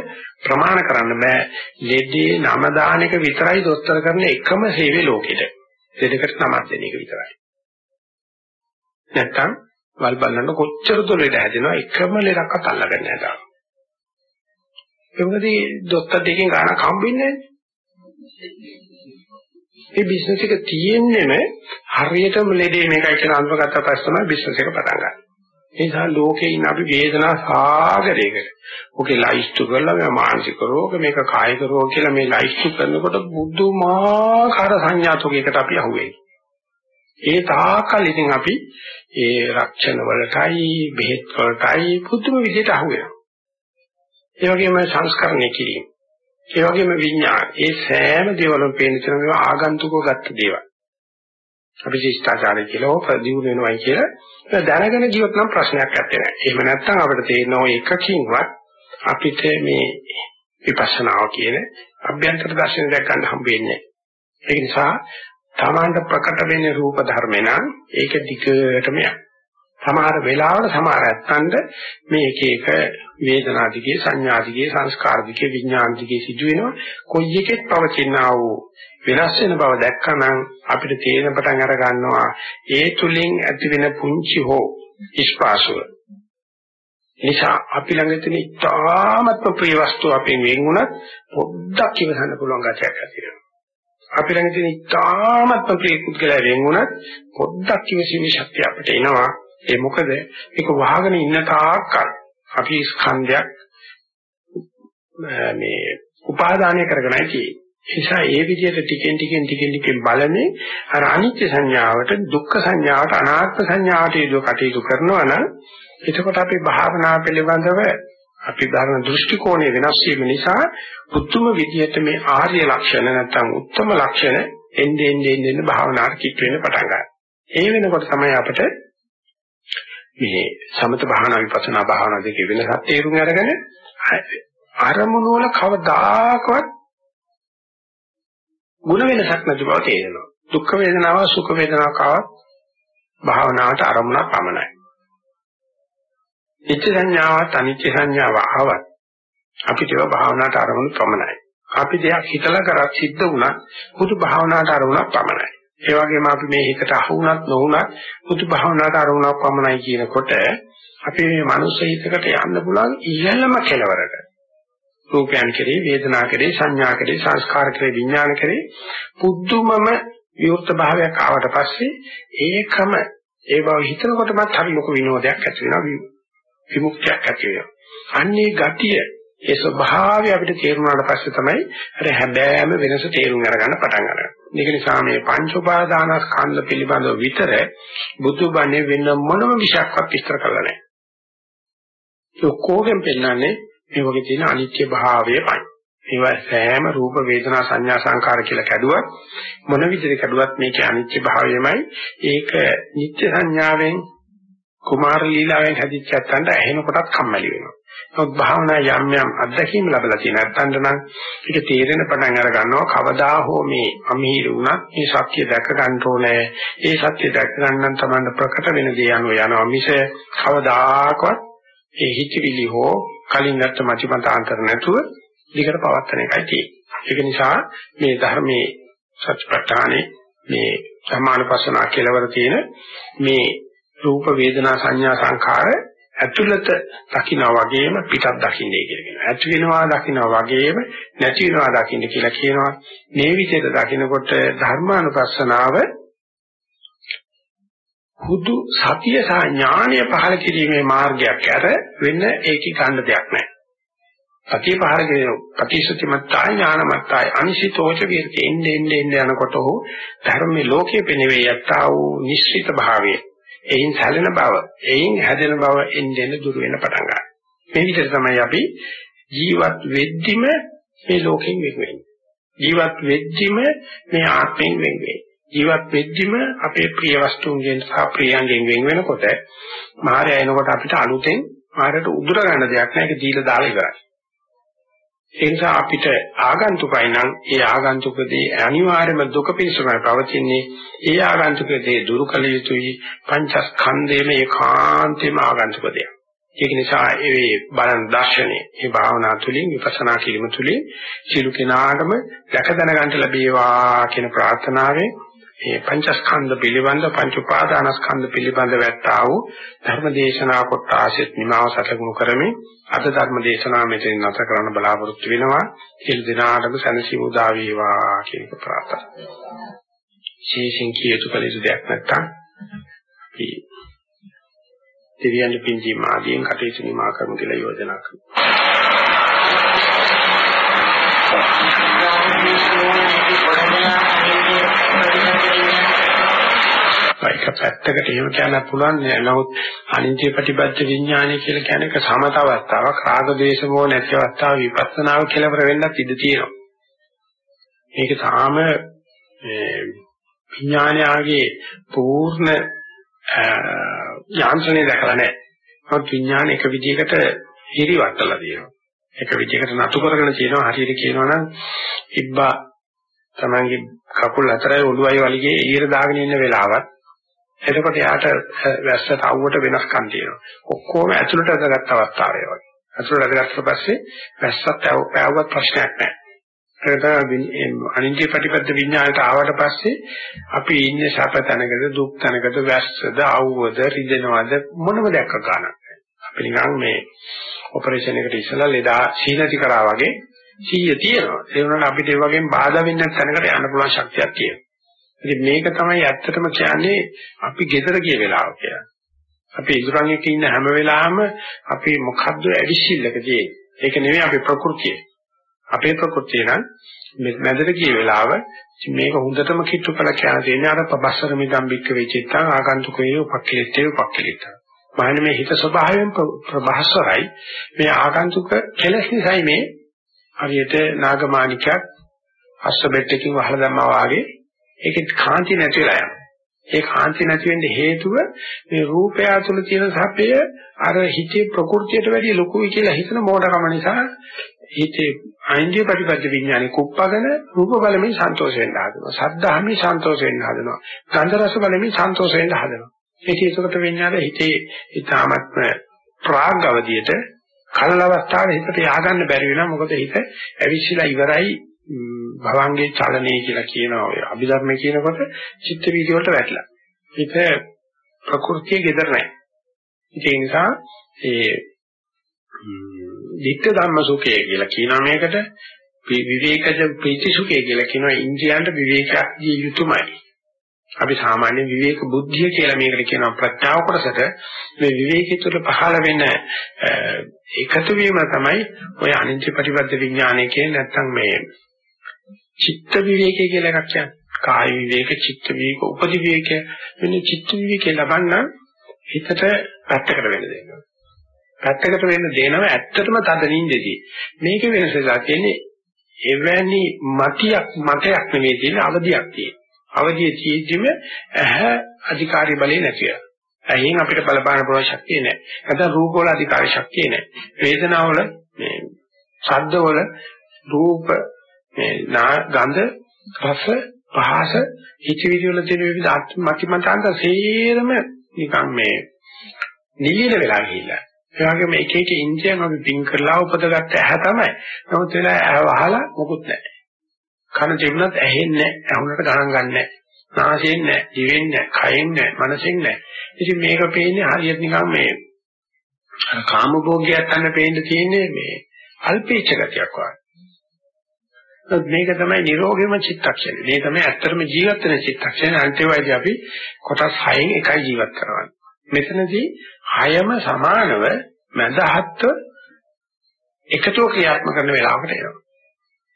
ප්‍රමාණ කරන්න බෑ. ලෙඩේ නම දාන එක විතරයි දොස්තර කරන එකම සේවය ලෝකෙට. ලෙඩකට නමක් දෙන එක විතරයි. නැත්තම් වල් බලන්න කොච්චර දුරට හැදෙනවා එකම ලෙඩක්වත් අල්ලගන්න නැහැ. ඒ මොකද දොස්තර දෙකෙන් ගානක් හම්බෙන්නේ නැහැ. මේ බිස්නස් එක තියෙන්නේම හරියටම ලෙඩේ මේකයි කියලා අඳුරගත්ත පස්සේ තමයි බිස්නස් එක පටන් ගන්න. ඒ නිසා ලෝකේ ඉන්න අපි වේදනා සාගරයකට. ඔකේ ලයිස්තු කරලා මේ මානසික රෝග මේක කායික රෝග කියලා මේ ලයිස්තු කරනකොට බුදුමාකාර සංඥාතෝකයකට අපි අහුවෙයි. ඒ තාකල් ඉතින් අපි ඒ රක්ෂණ වලටයි බෙහෙත් වලටයි පුදුම විදිහට අහුවෙනවා. ඒ වගේම සංස්කරණය කිරීම. ඒ වගේම විඥාන. ඒ සෑම දේවලම පේන තැන මේවා ආගන්තුකව ගත්ත දේවල්. අපි ශිෂ්ටාචාරය කියලා ප්‍රදියුන වෙනවයි කියලා දැනගෙන ජීවත් නම් ප්‍රශ්නයක් නැත්තේ. එහෙම නැත්නම් අපිට තේරෙන ඔය එකකින්වත් අපිට මේ විපස්සනාව කියන අභ්‍යන්තර දර්ශනය දැක් ගන්න හම්බෙන්නේ නැහැ. ඒ නිසා තමාන්ට ප්‍රකට වෙන්නේ රූප ධර්ම නම් ඒක දිගටම යන. සමහර වෙලාවට සමහර ඇත්තන්ට මේ එක එක වේදනා දිගේ සංඥා දිගේ සංස්කාර දිගේ විඥාන දිගේ සිදු වෙනවා කොයි එකෙත් පවතිනා වූ වෙනස් වෙන බව දැක්කනම් අපිට තේරෙන පටන් අර ගන්නවා ඒ තුලින් ඇති වෙන පුංචි හෝ ඉස්පාසුව නිසා අපි ළඟ තියෙන ඉතාමත්ම ප්‍රිය වස්තුව අපෙන් වෙන් වුණත් පොඩ්ඩක් ඉවසන්න පුළුවන් ගැටයක් ඇති වෙනවා. අපි ළඟ තියෙන ඉතාමත්ම ප්‍රිය පුද්ගලයා වෙන් වුණත් පොඩ්ඩක් ඉවසීමේ ශක්තිය අපිට එනවා. ඒ මොකද ඒක වහගෙන ඉන්න තාක්කල් අපි ස්කන්ධයක් මේ උපාදානය කරගෙනයි තියෙන්නේ. නිසා ඒ විදිහට ටිකෙන් ටිකෙන් ටිකෙන් ටිකෙන් බලන්නේ අර අනිත්‍ය සංඥාවට දුක්ඛ සංඥාවට අනාත්ම සංඥාවට යොදව කටයුතු කරනවා නම් එතකොට අපි භාවනා පිළිබඳව අපි ධර්ම දෘෂ්ටි කෝණය වෙනස් වීම නිසා උතුම් විදිහට මේ ආර්ය ලක්ෂණ නැත්නම් උත්තම ලක්ෂණ එන්නේ එන්නේ එන්නේ භාවනාවට කිත් වෙන්න පටන් ගන්නවා. ඒ වෙනකොට තමයි අපිට මේ සමත භාවනා විපස්සනා භාවනා දෙකේ වෙනසක් තේරුම් අරගෙන අරමුණු වල කවදාකවත් ಗುಣ වෙනසක් නැති බව තේරෙනවා. දුක් වේදනාව සුඛ වේදනාවක් ආවත් භාවනාවට අරමුණක් පමණයි. නිත්‍ය සංඥාවත් අනිත්‍ය සංඥාව ආවත් අපිට ඒවා භාවනාවට අරමුණු පමණයි. අපි දෙයක් හිතලා කරත් සිද්ධ වුණත් බුදු භාවනාවට අරමුණක් පමණයි. ඒ වගේම අපි මේ හිතට අහු වුණත් නොවුණත් බුදු භාවනාවට අරමුණක් පමණයි කියනකොට අපි මේ මනුස්ස හිතකට යන්න පුළුවන් ඉහළම කෙලවරට. රූපයන් කෙරේ වේදනා කෙරේ සංඥා කෙරේ සංස්කාර කෙරේ විඥාන කෙරේ පුදුමම විවෘත භාවයක් ආවට පස්සේ ඒකම ඒ බව හිතනකොටමත් හරි ලොකු විනෝදයක් ඇති වෙනවා විමුක්තියක් ඇති වෙනවා. අන්නේ ගතිය ඒ ස්වභාවය අපිට තේරුණාට පස්සේ තමයි අර හැබෑම වෙනස තේරුම් අරගන්න පටන් ගන්නේ. ඒක නිසා මේ පංච උපාදානස්කන්ධ පිළිබඳව විතර බුදුබණේ වෙන මොනම විශේෂයක් විස්තර කරලා නැහැ. ඒ ඔක්කොගෙන් පෙන්නන්නේ මේ වගේ තියෙන අනිත්‍ය භාවයමයි. ඒවා සෑම රූප වේදනා සංඥා සංකාර කියලා කැඩුවත් මොන විදිහට කැඩුවත් මේකේ අනිත්‍ය භාවයමයි. ඒක නිත්‍ය සංඥාවෙන් කුමාර ලීලාවෙන් හැදිච්ච නැත්තන්ට ඇහෙන කොටත් කම්මැලි වෙනවා. නමුත් භාවනා යම් යම් අත්දැකීම් ලැබලා තියෙන නැත්තන්ට නම් ඒක තේරෙන පටන් අර ගන්නවා කවදා හෝ මේ අමීර වුණත් මේ සත්‍ය දැක ගන්න ඕනේ. ඒ සත්‍ය දැක ගන්න තමයි ප්‍රකට වෙන දේ අනුව යනවා මිස කවදාකවත් ඒ හිතවිලි හෝ කලින් ගත්ත මතිමතාන්තර නැතුව දිගට පවත්වන එකයි තියෙන්නේ. ඒක නිසා මේ ධර්මයේ සත්‍යපට්ඨානේ මේ සමානපසනා කෙලවර තියෙන මේ රූප වේදනා සංඥා සංඛාර ඇතුළත දකින්න වගේම පිටත් දකින්නේ කියලා කියනවා. ඇති වෙනවා දකින්න වගේම නැති වෙනවා දකින්න කියලා කියනවා. මේ විදිහට දකිනකොට ධර්මානුපස්සනාව හුදු සතිය සහ ඥානය පහළ කිරීමේ මාර්ගයක් ඇර වෙන ඒකී ගන්න දෙයක් නැහැ. සතිය පහළ කිරීම ප්‍රතිසුති මත්තයි ඥානමත්තයි අනිසිතෝච විරති එන්නේ එන්නේ යනකොට හෝ ධර්මයේ ලෝකයේ පෙනෙවේ යත්තා වූ නිශ්චිත භාවයේ එයින් සැලෙන බව, එයින් හැදෙන බව එන්නේ දුර වෙන පටන් ගන්නවා. මේ විදිහට තමයි අපි ජීවත් වෙද්දිම මේ ලෝකෙන් වෙන් වෙන්නේ. ජීවත් වෙද්දිම මේ ආත්මෙන් වෙන් වෙන්නේ. ජීවත් වෙද්දිම අපේ ප්‍රිය වස්තුන්ගෙන් සහ ප්‍රියයන්ගෙන් වෙන් වෙනකොට මායя එනකොට අපිට අලුතෙන් මායයට උදුර ගන්න දෙයක් නැහැ ඒක දීලා දාලා ඉවරයි. ඒ නිසා අපිට ආගන්තුකයි නම් ඒ ආගන්තුකදී අනිවාර්යයෙන්ම දුක පිණිසමයි පවතින්නේ. ඒ ආගන්තුකදී දුරු කළ යුතුයි පංචස්කන්ධයේම ඒකාන්තේම ආගන්තුක දෙයක්. ඒක නිසා ඒ බලන දර්ශනේ, මේ භාවනා තුළින් විපස්සනා කිරීම තුළින් සියලු කෙනාටම දැක දැනගන්න ලැබේවා කියන ප්‍රාර්ථනාවෙන් මේ පංචස්කන්ධ පිළිබඳ පංච උපාදානස්කන්ධ පිළිබඳ වැට්ටා වූ ධර්ම දේශනා කොට ආශිත් නිමාව සැලකුණු කරමින් අද ධර්ම දේශනාව මෙතන නැත කරන්න බලාපොරොත්තු වෙනවා සියලු දෙනාටම සැනසීම උදා වේවා කියන ප්‍රාර්ථනා. විශේෂයෙන් කියතු කළ යුතු දෙයක් නැත්තම් අපි දෙවියන් පින්ජී මාදීන් කටයුතු නිමා කරමු කියලා යෝජනා කරනවා. ඒක පැත්තකට එහෙම කියන්න පුළුවන් නෑ. නමුත් අනිත්‍ය ප්‍රතිපත්ති විඥානය කියලා කියන එක සමත අවස්ථාවක්. රාග දේශ මොහ නැති අවස්ථාව විපස්සනාව කෙලවර වෙන්නත් ඉඩ තියෙනවා. මේක තාම විඥානයගේ පූර්ණ යාන්ත්‍රණය දැකලා නැහැ. නමුත් විඥාන එක විදිහකට හිරිවටලා තියෙනවා. එක විදිහකට නතු කරගෙන තියෙනවා හරියට කියනවා නම් ඉබ්බා තමන්ගේ කකුල් අතරයි ඔළුවයි වලිගේ එළියට දාගෙන ඉන්න වෙලාවත් එතකොට යාට වැස්සට අවුවට වෙනස්කම් තියෙනවා. ඔක්කොම ඇතුළට ඇදගත් අවස්ථාවේ වගේ. ඇතුළට ඇදගත්තට පස්සේ වැස්සත් පැවුවත් ප්‍රශ්නයක් නැහැ. ඒකට අනිත්‍ය ප්‍රතිපද විඥාණයට ආවට පස්සේ අපි ඉන්නේ සැප තැනකද දුක් තැනකද වැස්සද අවුවද රිදෙනවද මොනම දැක්ක ගන්නක් අපි නිකන් මේ ඔපරේෂන් එකට ඉස්සලා ලෙඩා සීනති කරා වගේ සීය තියෙනවා. ඒ වුණාට අපිට ඒ වගේම බාධා වෙන්න තැනකට යන්න පුළුවන් ශක්තියක් තියෙනවා. ඉතින් මේක තමයි ඇත්තටම කියන්නේ අපි gedara ගිය වෙලාව කියලා. අපි ඉදurang එක ඉන්න හැම වෙලාවෙම අපි මොකද්ද ඇවිසිල්ලක තියෙන්නේ? ඒක නෙවෙයි අපි ප්‍රകൃතිය. අපේ ප්‍රകൃතිය නම් මැදට ගිය වෙලාව මේක හොඳටම කිට්ටු කළ කියන දෙන්නේ අර පබස්සර මිදම්බික්ක වෙචිත්තං ආගන්තුකේ උපක්ඛලිතේ උපක්ඛලිත. මහන්නේ මේ හිත ස්වභාවයෙන් ප්‍රබහස්සරයි මේ ආගන්තුක කෙලස් නිසායි මේ හරියට නාගමාණිකයක් අස්සබෙට්ටකින් වහලා දැම්මා වාගේ ඒකේ කාන්ති නැති වෙලා යනවා. ඒ කාන්ති නැති වෙන්න හේතුව මේ රූපය තුළ තියෙන සැපය අර හිතේ ප්‍රകൃතියට වැඩිය ලොකුයි කියලා හිතන මෝඩකම නිසා හිතේ ආයින්ද්‍රිය ප්‍රතිපද විඥානේ කුප්පගෙන රූප බලමින් සන්තෝෂ වෙන්න හදනවා. සද්ධාමි සන්තෝෂ වෙන්න හදනවා. ගන්ධ රස බලමින් සන්තෝෂ වෙන්න හදනවා. ඒක ඒකට විඥාන හිතේ ඊ타මත්ම ප්‍රාග් අවදියට කලල අවස්ථාවේ හිතට ය아가න්න බැරි වෙනවා. මොකද හිත ඇවිස්සලා ඉවරයි භවංගේ චලනයේ කියලා කියනවා ඔය අභිධර්මයේ කියනකොට චිත්ත වීදි වලට වැටලා. හිත ප්‍රകൃතිය gedර නැහැ ඒ නිසා ඒ ධිට්ඨ ධම්ම සුඛය කියලා කියනවා මේකට. විවේකජ ප්‍රීති සුඛය කියලා කියනවා. ඉන්ද්‍රියන්ට විවේකයක් දිය යුතුමයි. අපි සාමාන්‍ය විවේක බුද්ධිය කියලා මේකට කියනවා ප්‍රඥාව කොටසට මේ විවේකී තුළ පහළ වෙන එකතු වීම තමයි ඔය අනිත්‍ය ප්‍රතිපද විඥානය කියන්නේ නැත්නම් මේ චිත්ත විවේකය කියලා එකක් කියන්නේ. කාය විවේක, චිත්ත විවේක, උපදි විවේක මෙන්න චිත්ත විවේකේ ලබන්න හිතට පැත්තකට වෙන්න දෙනවා. පැත්තකට වෙන්න දෙනව ඇත්තටම තද නින්දේදී. මේක වෙනසලා කියන්නේ එවැනි මතියක් මතයක් නෙවෙයි තියෙන අවදියක් තියෙන. අවදිය තියෙද්දිම ඇහැ අධිකාරී බලේ නැතිව. ඇහෙන් අපිට බලපාන පුළුවන් ශක්තිය නැහැ. නැත්නම් රූප වල අධිකාරී ශක්තිය නැහැ. වේදනාවල මේ ශබ්ද වල රූප මේ ගඳ රස පහස හිතවිලි වල තියෙන විවිධ මතිමතාන්ත සේරම නිකන් මේ නිලින වෙලා ගිහිල්ලා. ඒ වගේම එක එක ඉන්ද්‍රියන් අපි පින් කරලා උපදගත්ත ඇහැ තමයි. නමුත් වෙලා ඇහ වහලා මොකුත් නැහැ. කන තිබුණත් ඇහෙන්නේ නැහැ. ඇහුනට ගණන් ගන්නෑ. නාසයෙන් නැහැ, දිවෙන් නැහැ, කයෙන් නැහැ, මනසෙන් නැහැ. ඉතින් මේක පේන්නේ හරියට නිකන් මේ කාමභෝගයක් ගන්න පේන්න තියෙන්නේ මේ අල්පේච්ඡ ගතියක් වගේ. මේක තමයි නිරෝගීම චිත්තක්ෂණය. මේ තමයි ඇත්තටම ජීවත් වෙන චිත්තක්ෂණය. අන්තිමයිදී අපි කොටස් 6න් එකයි ජීවත් කරවන්නේ. මෙතනදී 6ම සමානව මඳහත්ව එකතුව ක්‍රියාත්මක කරන වෙලාවකට එනවා.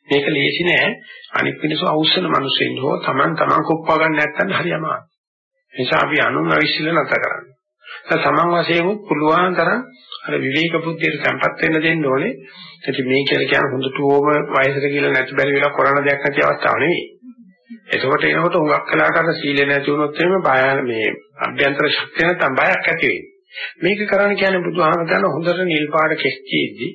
මේක ලේසි නෑ. අනිත් මිනිස්සු අවශ්‍යන මිනිස්සුන් හෝ Taman Taman කොප්පා ගන්න නැත්නම් හරි අමාරුයි. නිසා අපි අනුන් අවිශ්ල නැත කරන්නේ. තමන් වශයෙන් පුළුවන් තරම් අර විවේක බුද්ධියට සම්පත් වෙන්න දෙන්න ඕනේ. ඉතින් මේ කියලා කියන හොඳටම වයසට කියලා නැති බැරි වෙලා කරණ දෙයක් නැති අවස්ථාව නෙවෙයි. එතකොට එනකොට උඟක් කළාට අර සීල නැති වුණොත් එහෙම බය මේ අභ්‍යන්තර ශක්තිය නැත්නම් බයක් ඇති වෙන්නේ. මේක කරන්න කියන්නේ බුදුහාම ගන්න හොඳට නිල් පාට කෙස්ටිෙද්දි,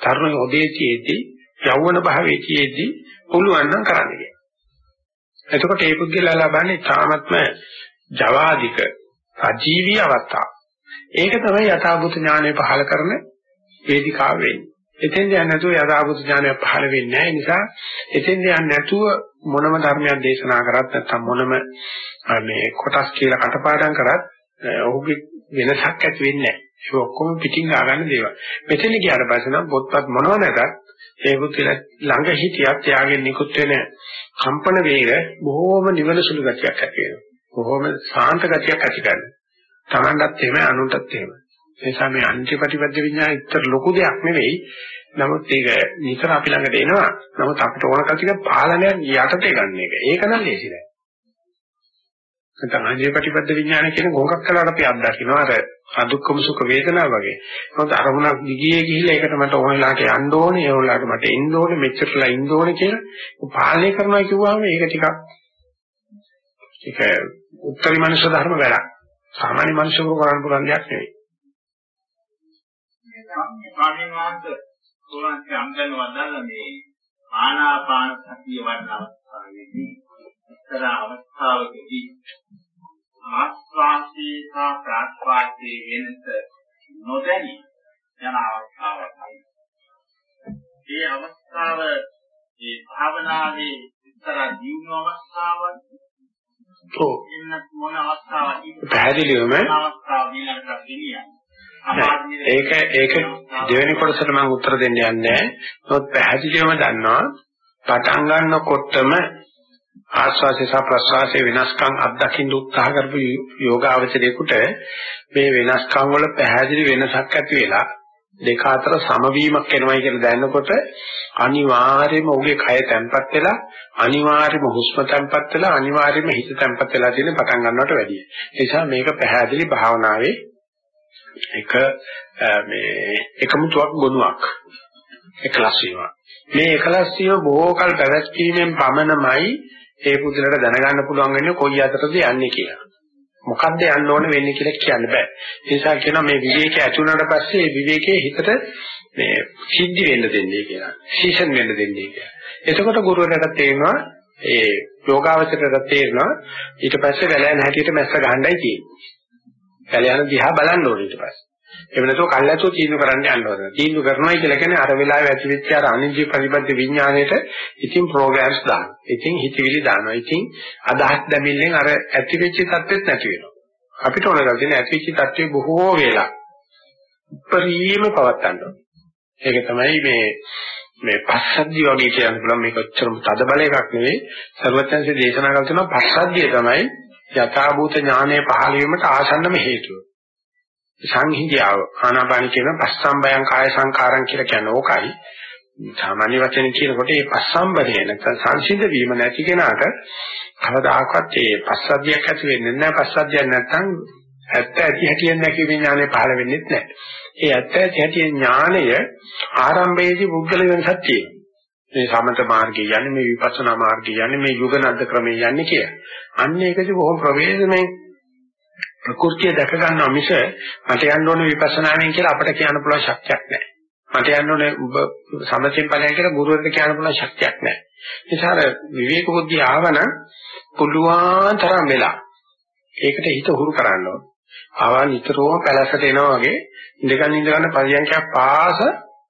තරුණ ඔදේතියෙද්දි, යෞවන භාවයේතියෙද්දි පුළුවන් නම් කරන්න කියන්නේ. එතකොට ඒ පුද්ගලයා ලබන්නේ තාමත්ම ජවාදික සජීවී අවස්ථාව. ඒක තමයි යථාභූත ඥානය පහල කරන වේදිකාව වෙන්නේ. එතෙන්ද යන්නේ නැතුව යථාභූත ඥානය පහල වෙන්නේ නැහැ. ඒ නිසා එතෙන්ද යන්නේ නැතුව මොනම ධර්මයක් දේශනා කරත් නැත්නම් මොනම මේ කොටස් කියලා කටපාඩම් කරත් ඔහුගේ වෙනසක් ඇති වෙන්නේ නැහැ. ඒක ඔක්කොම පිටින් ගන්න දේවල්. මෙතන ගියාට පස්සේ නම් පොත්පත් මොනව නැතත් ඒ පුතේ ළඟ හිටියත් යාගේ නිකුත් වෙන කම්පන වේග බොහෝම නිවන සුළු ගතියක් ඇති වෙනවා. බොහෝම සාන්ත ගතියක් ඇති කරගන්නවා. Tamanටත් එහෙමයි අනුන්ටත් එහෙමයි. ඒ නිසා මේ අන්තිපටිපද්ද විඥාන ඉතර ලොකු දෙයක් නෙවෙයි. නමුත් ඒක නිතර අපි ළඟට එනවා. නමුත් අපිට ඕන කතික පාලනයක් යටතේ ගන්න එක. ඒක නම් ලේසි නෑ. නැත්නම් අන්තිපටිපද්ද විඥාන කියන ගොංගක් කළාට අපි අත්දකින්නවා අර අදුක්කම සුඛ වේදනාව වගේ. මොකද අරමුණක් දිගේ ගිහිල්ලා ඒකට මට ඕනලාට යන්න ඕනේ, ඒ ඕනලාට මට එන්න ඕනේ, මෙච්චරලා ඉන්න ඕනේ කියලා පාලනය කරනවා කිව්වම ඒක ටිකක් ඒක උත්තරී මනුෂ්‍ය ධර්ම වැඩක්. සාමාන්‍ය මනුෂ්‍යකෝ කරන්න පුළුවන් දෙයක් නෙවෙයි. මේ ස්වාමීන් වහන්සේ සෝවාන්ති අංගන වදාළ මේ ආනාපාන සතිය වඩන අවස්ථාවේදී ඉතර අවස්ථාවකදී ආස්වාසේ සහ ප්‍රාස්වාසේ වෙනස නොදැනි යන අවස්ථාවක්. ඒ අවස්ථාව මේ භාවනාවේ ඉතර දියුණු අවස්ථාවක්. ඔව්. එන්න මොන අවස්ථාවක්? පැහැදිලිවම අවස්ථාව ඊළඟට ගෙනියන්නේ. ඒක ඒක දෙවෙනි කොටසට මම උත්තර දෙන්න යන්නේ නමුත් පැහැදිලිවම දන්නවා පටන් ගන්නකොටම ආස්වාසේ සහ ප්‍රස්වාසයේ වෙනස්කම් අත්දකින්න උත්සාහ කරපු යෝගාවචරයේකට මේ වෙනස්කම් වල පැහැදිලි වෙනසක් ඇති වෙලා දෙක අතර සමවීමක් එනවයි කියලා දැනනකොට අනිවාර්යයෙන්ම ඔහුගේ කය තැම්පත් වෙලා අනිවාර්යයෙන්ම හුස්ම තැම්පත් වෙලා අනිවාර්යයෙන්ම හිත තැම්පත් වෙලා තියෙන පටන් ගන්නවට වැඩිය. ඒ නිසා මේක පැහැදිලි භාවනාවේ එක මේ එකමුතුවක් ගුණයක් එකලස් වීම. මේ එකලස් වීම බොහෝ කල පැවැත්වීමෙන් පමණමයි ඒ පුදුලට දැනගන්න පුළුවන් වෙන්නේ කොයි අතරද යන්නේ කියලා. මොකද්ද යන්න ඕන වෙන්නේ කියලා කියන්න බෑ. ඒ නිසා කියනවා මේ විවේකයේ ඇති වුණාට පස්සේ මේ විවේකයේ හිතට මේ සිද්ධි වෙන්න දෙන්නේ කියලා. සීසන් වෙන්න දෙන්නේ කියලා. එතකොට ගුරුවරයාට තේරෙනවා ඒ යෝගාවචරයට තේරෙනවා ඊට පස්සේ වැලයන් හැටියට මැස්ස ගහන්නයි තියෙන්නේ. වැලයන් දිහා බලන්න ඕනේ ඊට පස්සේ. එහෙම නැතුව කල්ැතෝ තීන්දුව කරන්න යන්න ඕනේ. තීන්දුව කරනවායි කියලා කියන්නේ අර වෙලාවේ ඇතිවෙච්ච අර අනිජ්‍ය ප්‍රතිපද විඥාණයට ඉතින් ප්‍රෝග්‍රෑම්ස් දානවා. ඉතින් හිතවිලි දානවා. ඉතින් අදහස් දැමිල්ලෙන් අර ඇතිවෙච්ච தත්ත්වෙත් නැති වෙනවා. අපිට ඕන කරලා තියෙන ඇතිවෙච්ච தත්ත්වෙ බොහෝ වෙලා උපරිම පවත්තන්න ඕනේ. ඒක තමයි මේ මේ පස්සද්ධිය වගේ කියන්න පුළුවන් මේක ඔච්චරම තද බල එකක් නෙවෙයි. සර්වඥන්සේ දේශනා කළ තියෙනවා පස්සද්ධිය තමයි යථාභූත ඥානය පහළ වීමට ආසන්නම හේතුව. සංහිඳියාව ආනාපාන කියන පස්සම්බයං කාය සංකාරං කියලා කියන්නේ ඕකයි. සාමාන්‍ය වචනෙන් කියනකොට මේ පස්සම්බය නැත්නම් සංසිඳ වීම නැති කෙනාට කවදාකවත් මේ පස්සද්ධියක් ඇති වෙන්නේ නැහැ. පස්සද්ධියක් නැත්නම් ඇත්ත ඇති හැටියෙන් නැති විඥානය පහළ වෙන්නේ නැහැ. ඒ ඇත්ත ඇති හැටි ඥානය ආරම්භයේදී පුද්ගල වෙනසක් තියෙනවා. මේ සමත මාර්ගය යන්නේ මේ විපස්සනා මාර්ගය යන්නේ මේ යුගනද්ද ක්‍රමයේ යන්නේ කියලා. අන්න ඒකදී බොහොම ප්‍රවේශමෙන් ප්‍රകൃතිය දැක ගන්නවා මිස මට යන්න ඕනේ විපස්සනාවෙන් කියලා අපිට කියන්න පුළුවන් ශක්තියක් නැහැ. මට යන්න ඕනේ ඔබ සමථයෙන් ඵලයන් කියලා ගුරුවරට කියන්න පුළුවන් ශක්තියක් නැහැ. ඒ නිසා විවේක බුද්ධිය ආවනම් පුළුවන් තරම් වෙලා ඒකට හිත හුරු කරන්න ඕනේ. ආවා නිතරම පැලසට එනවා වගේ ඉඳගන්න ඉඳගන්න පරියන්කයක් පාස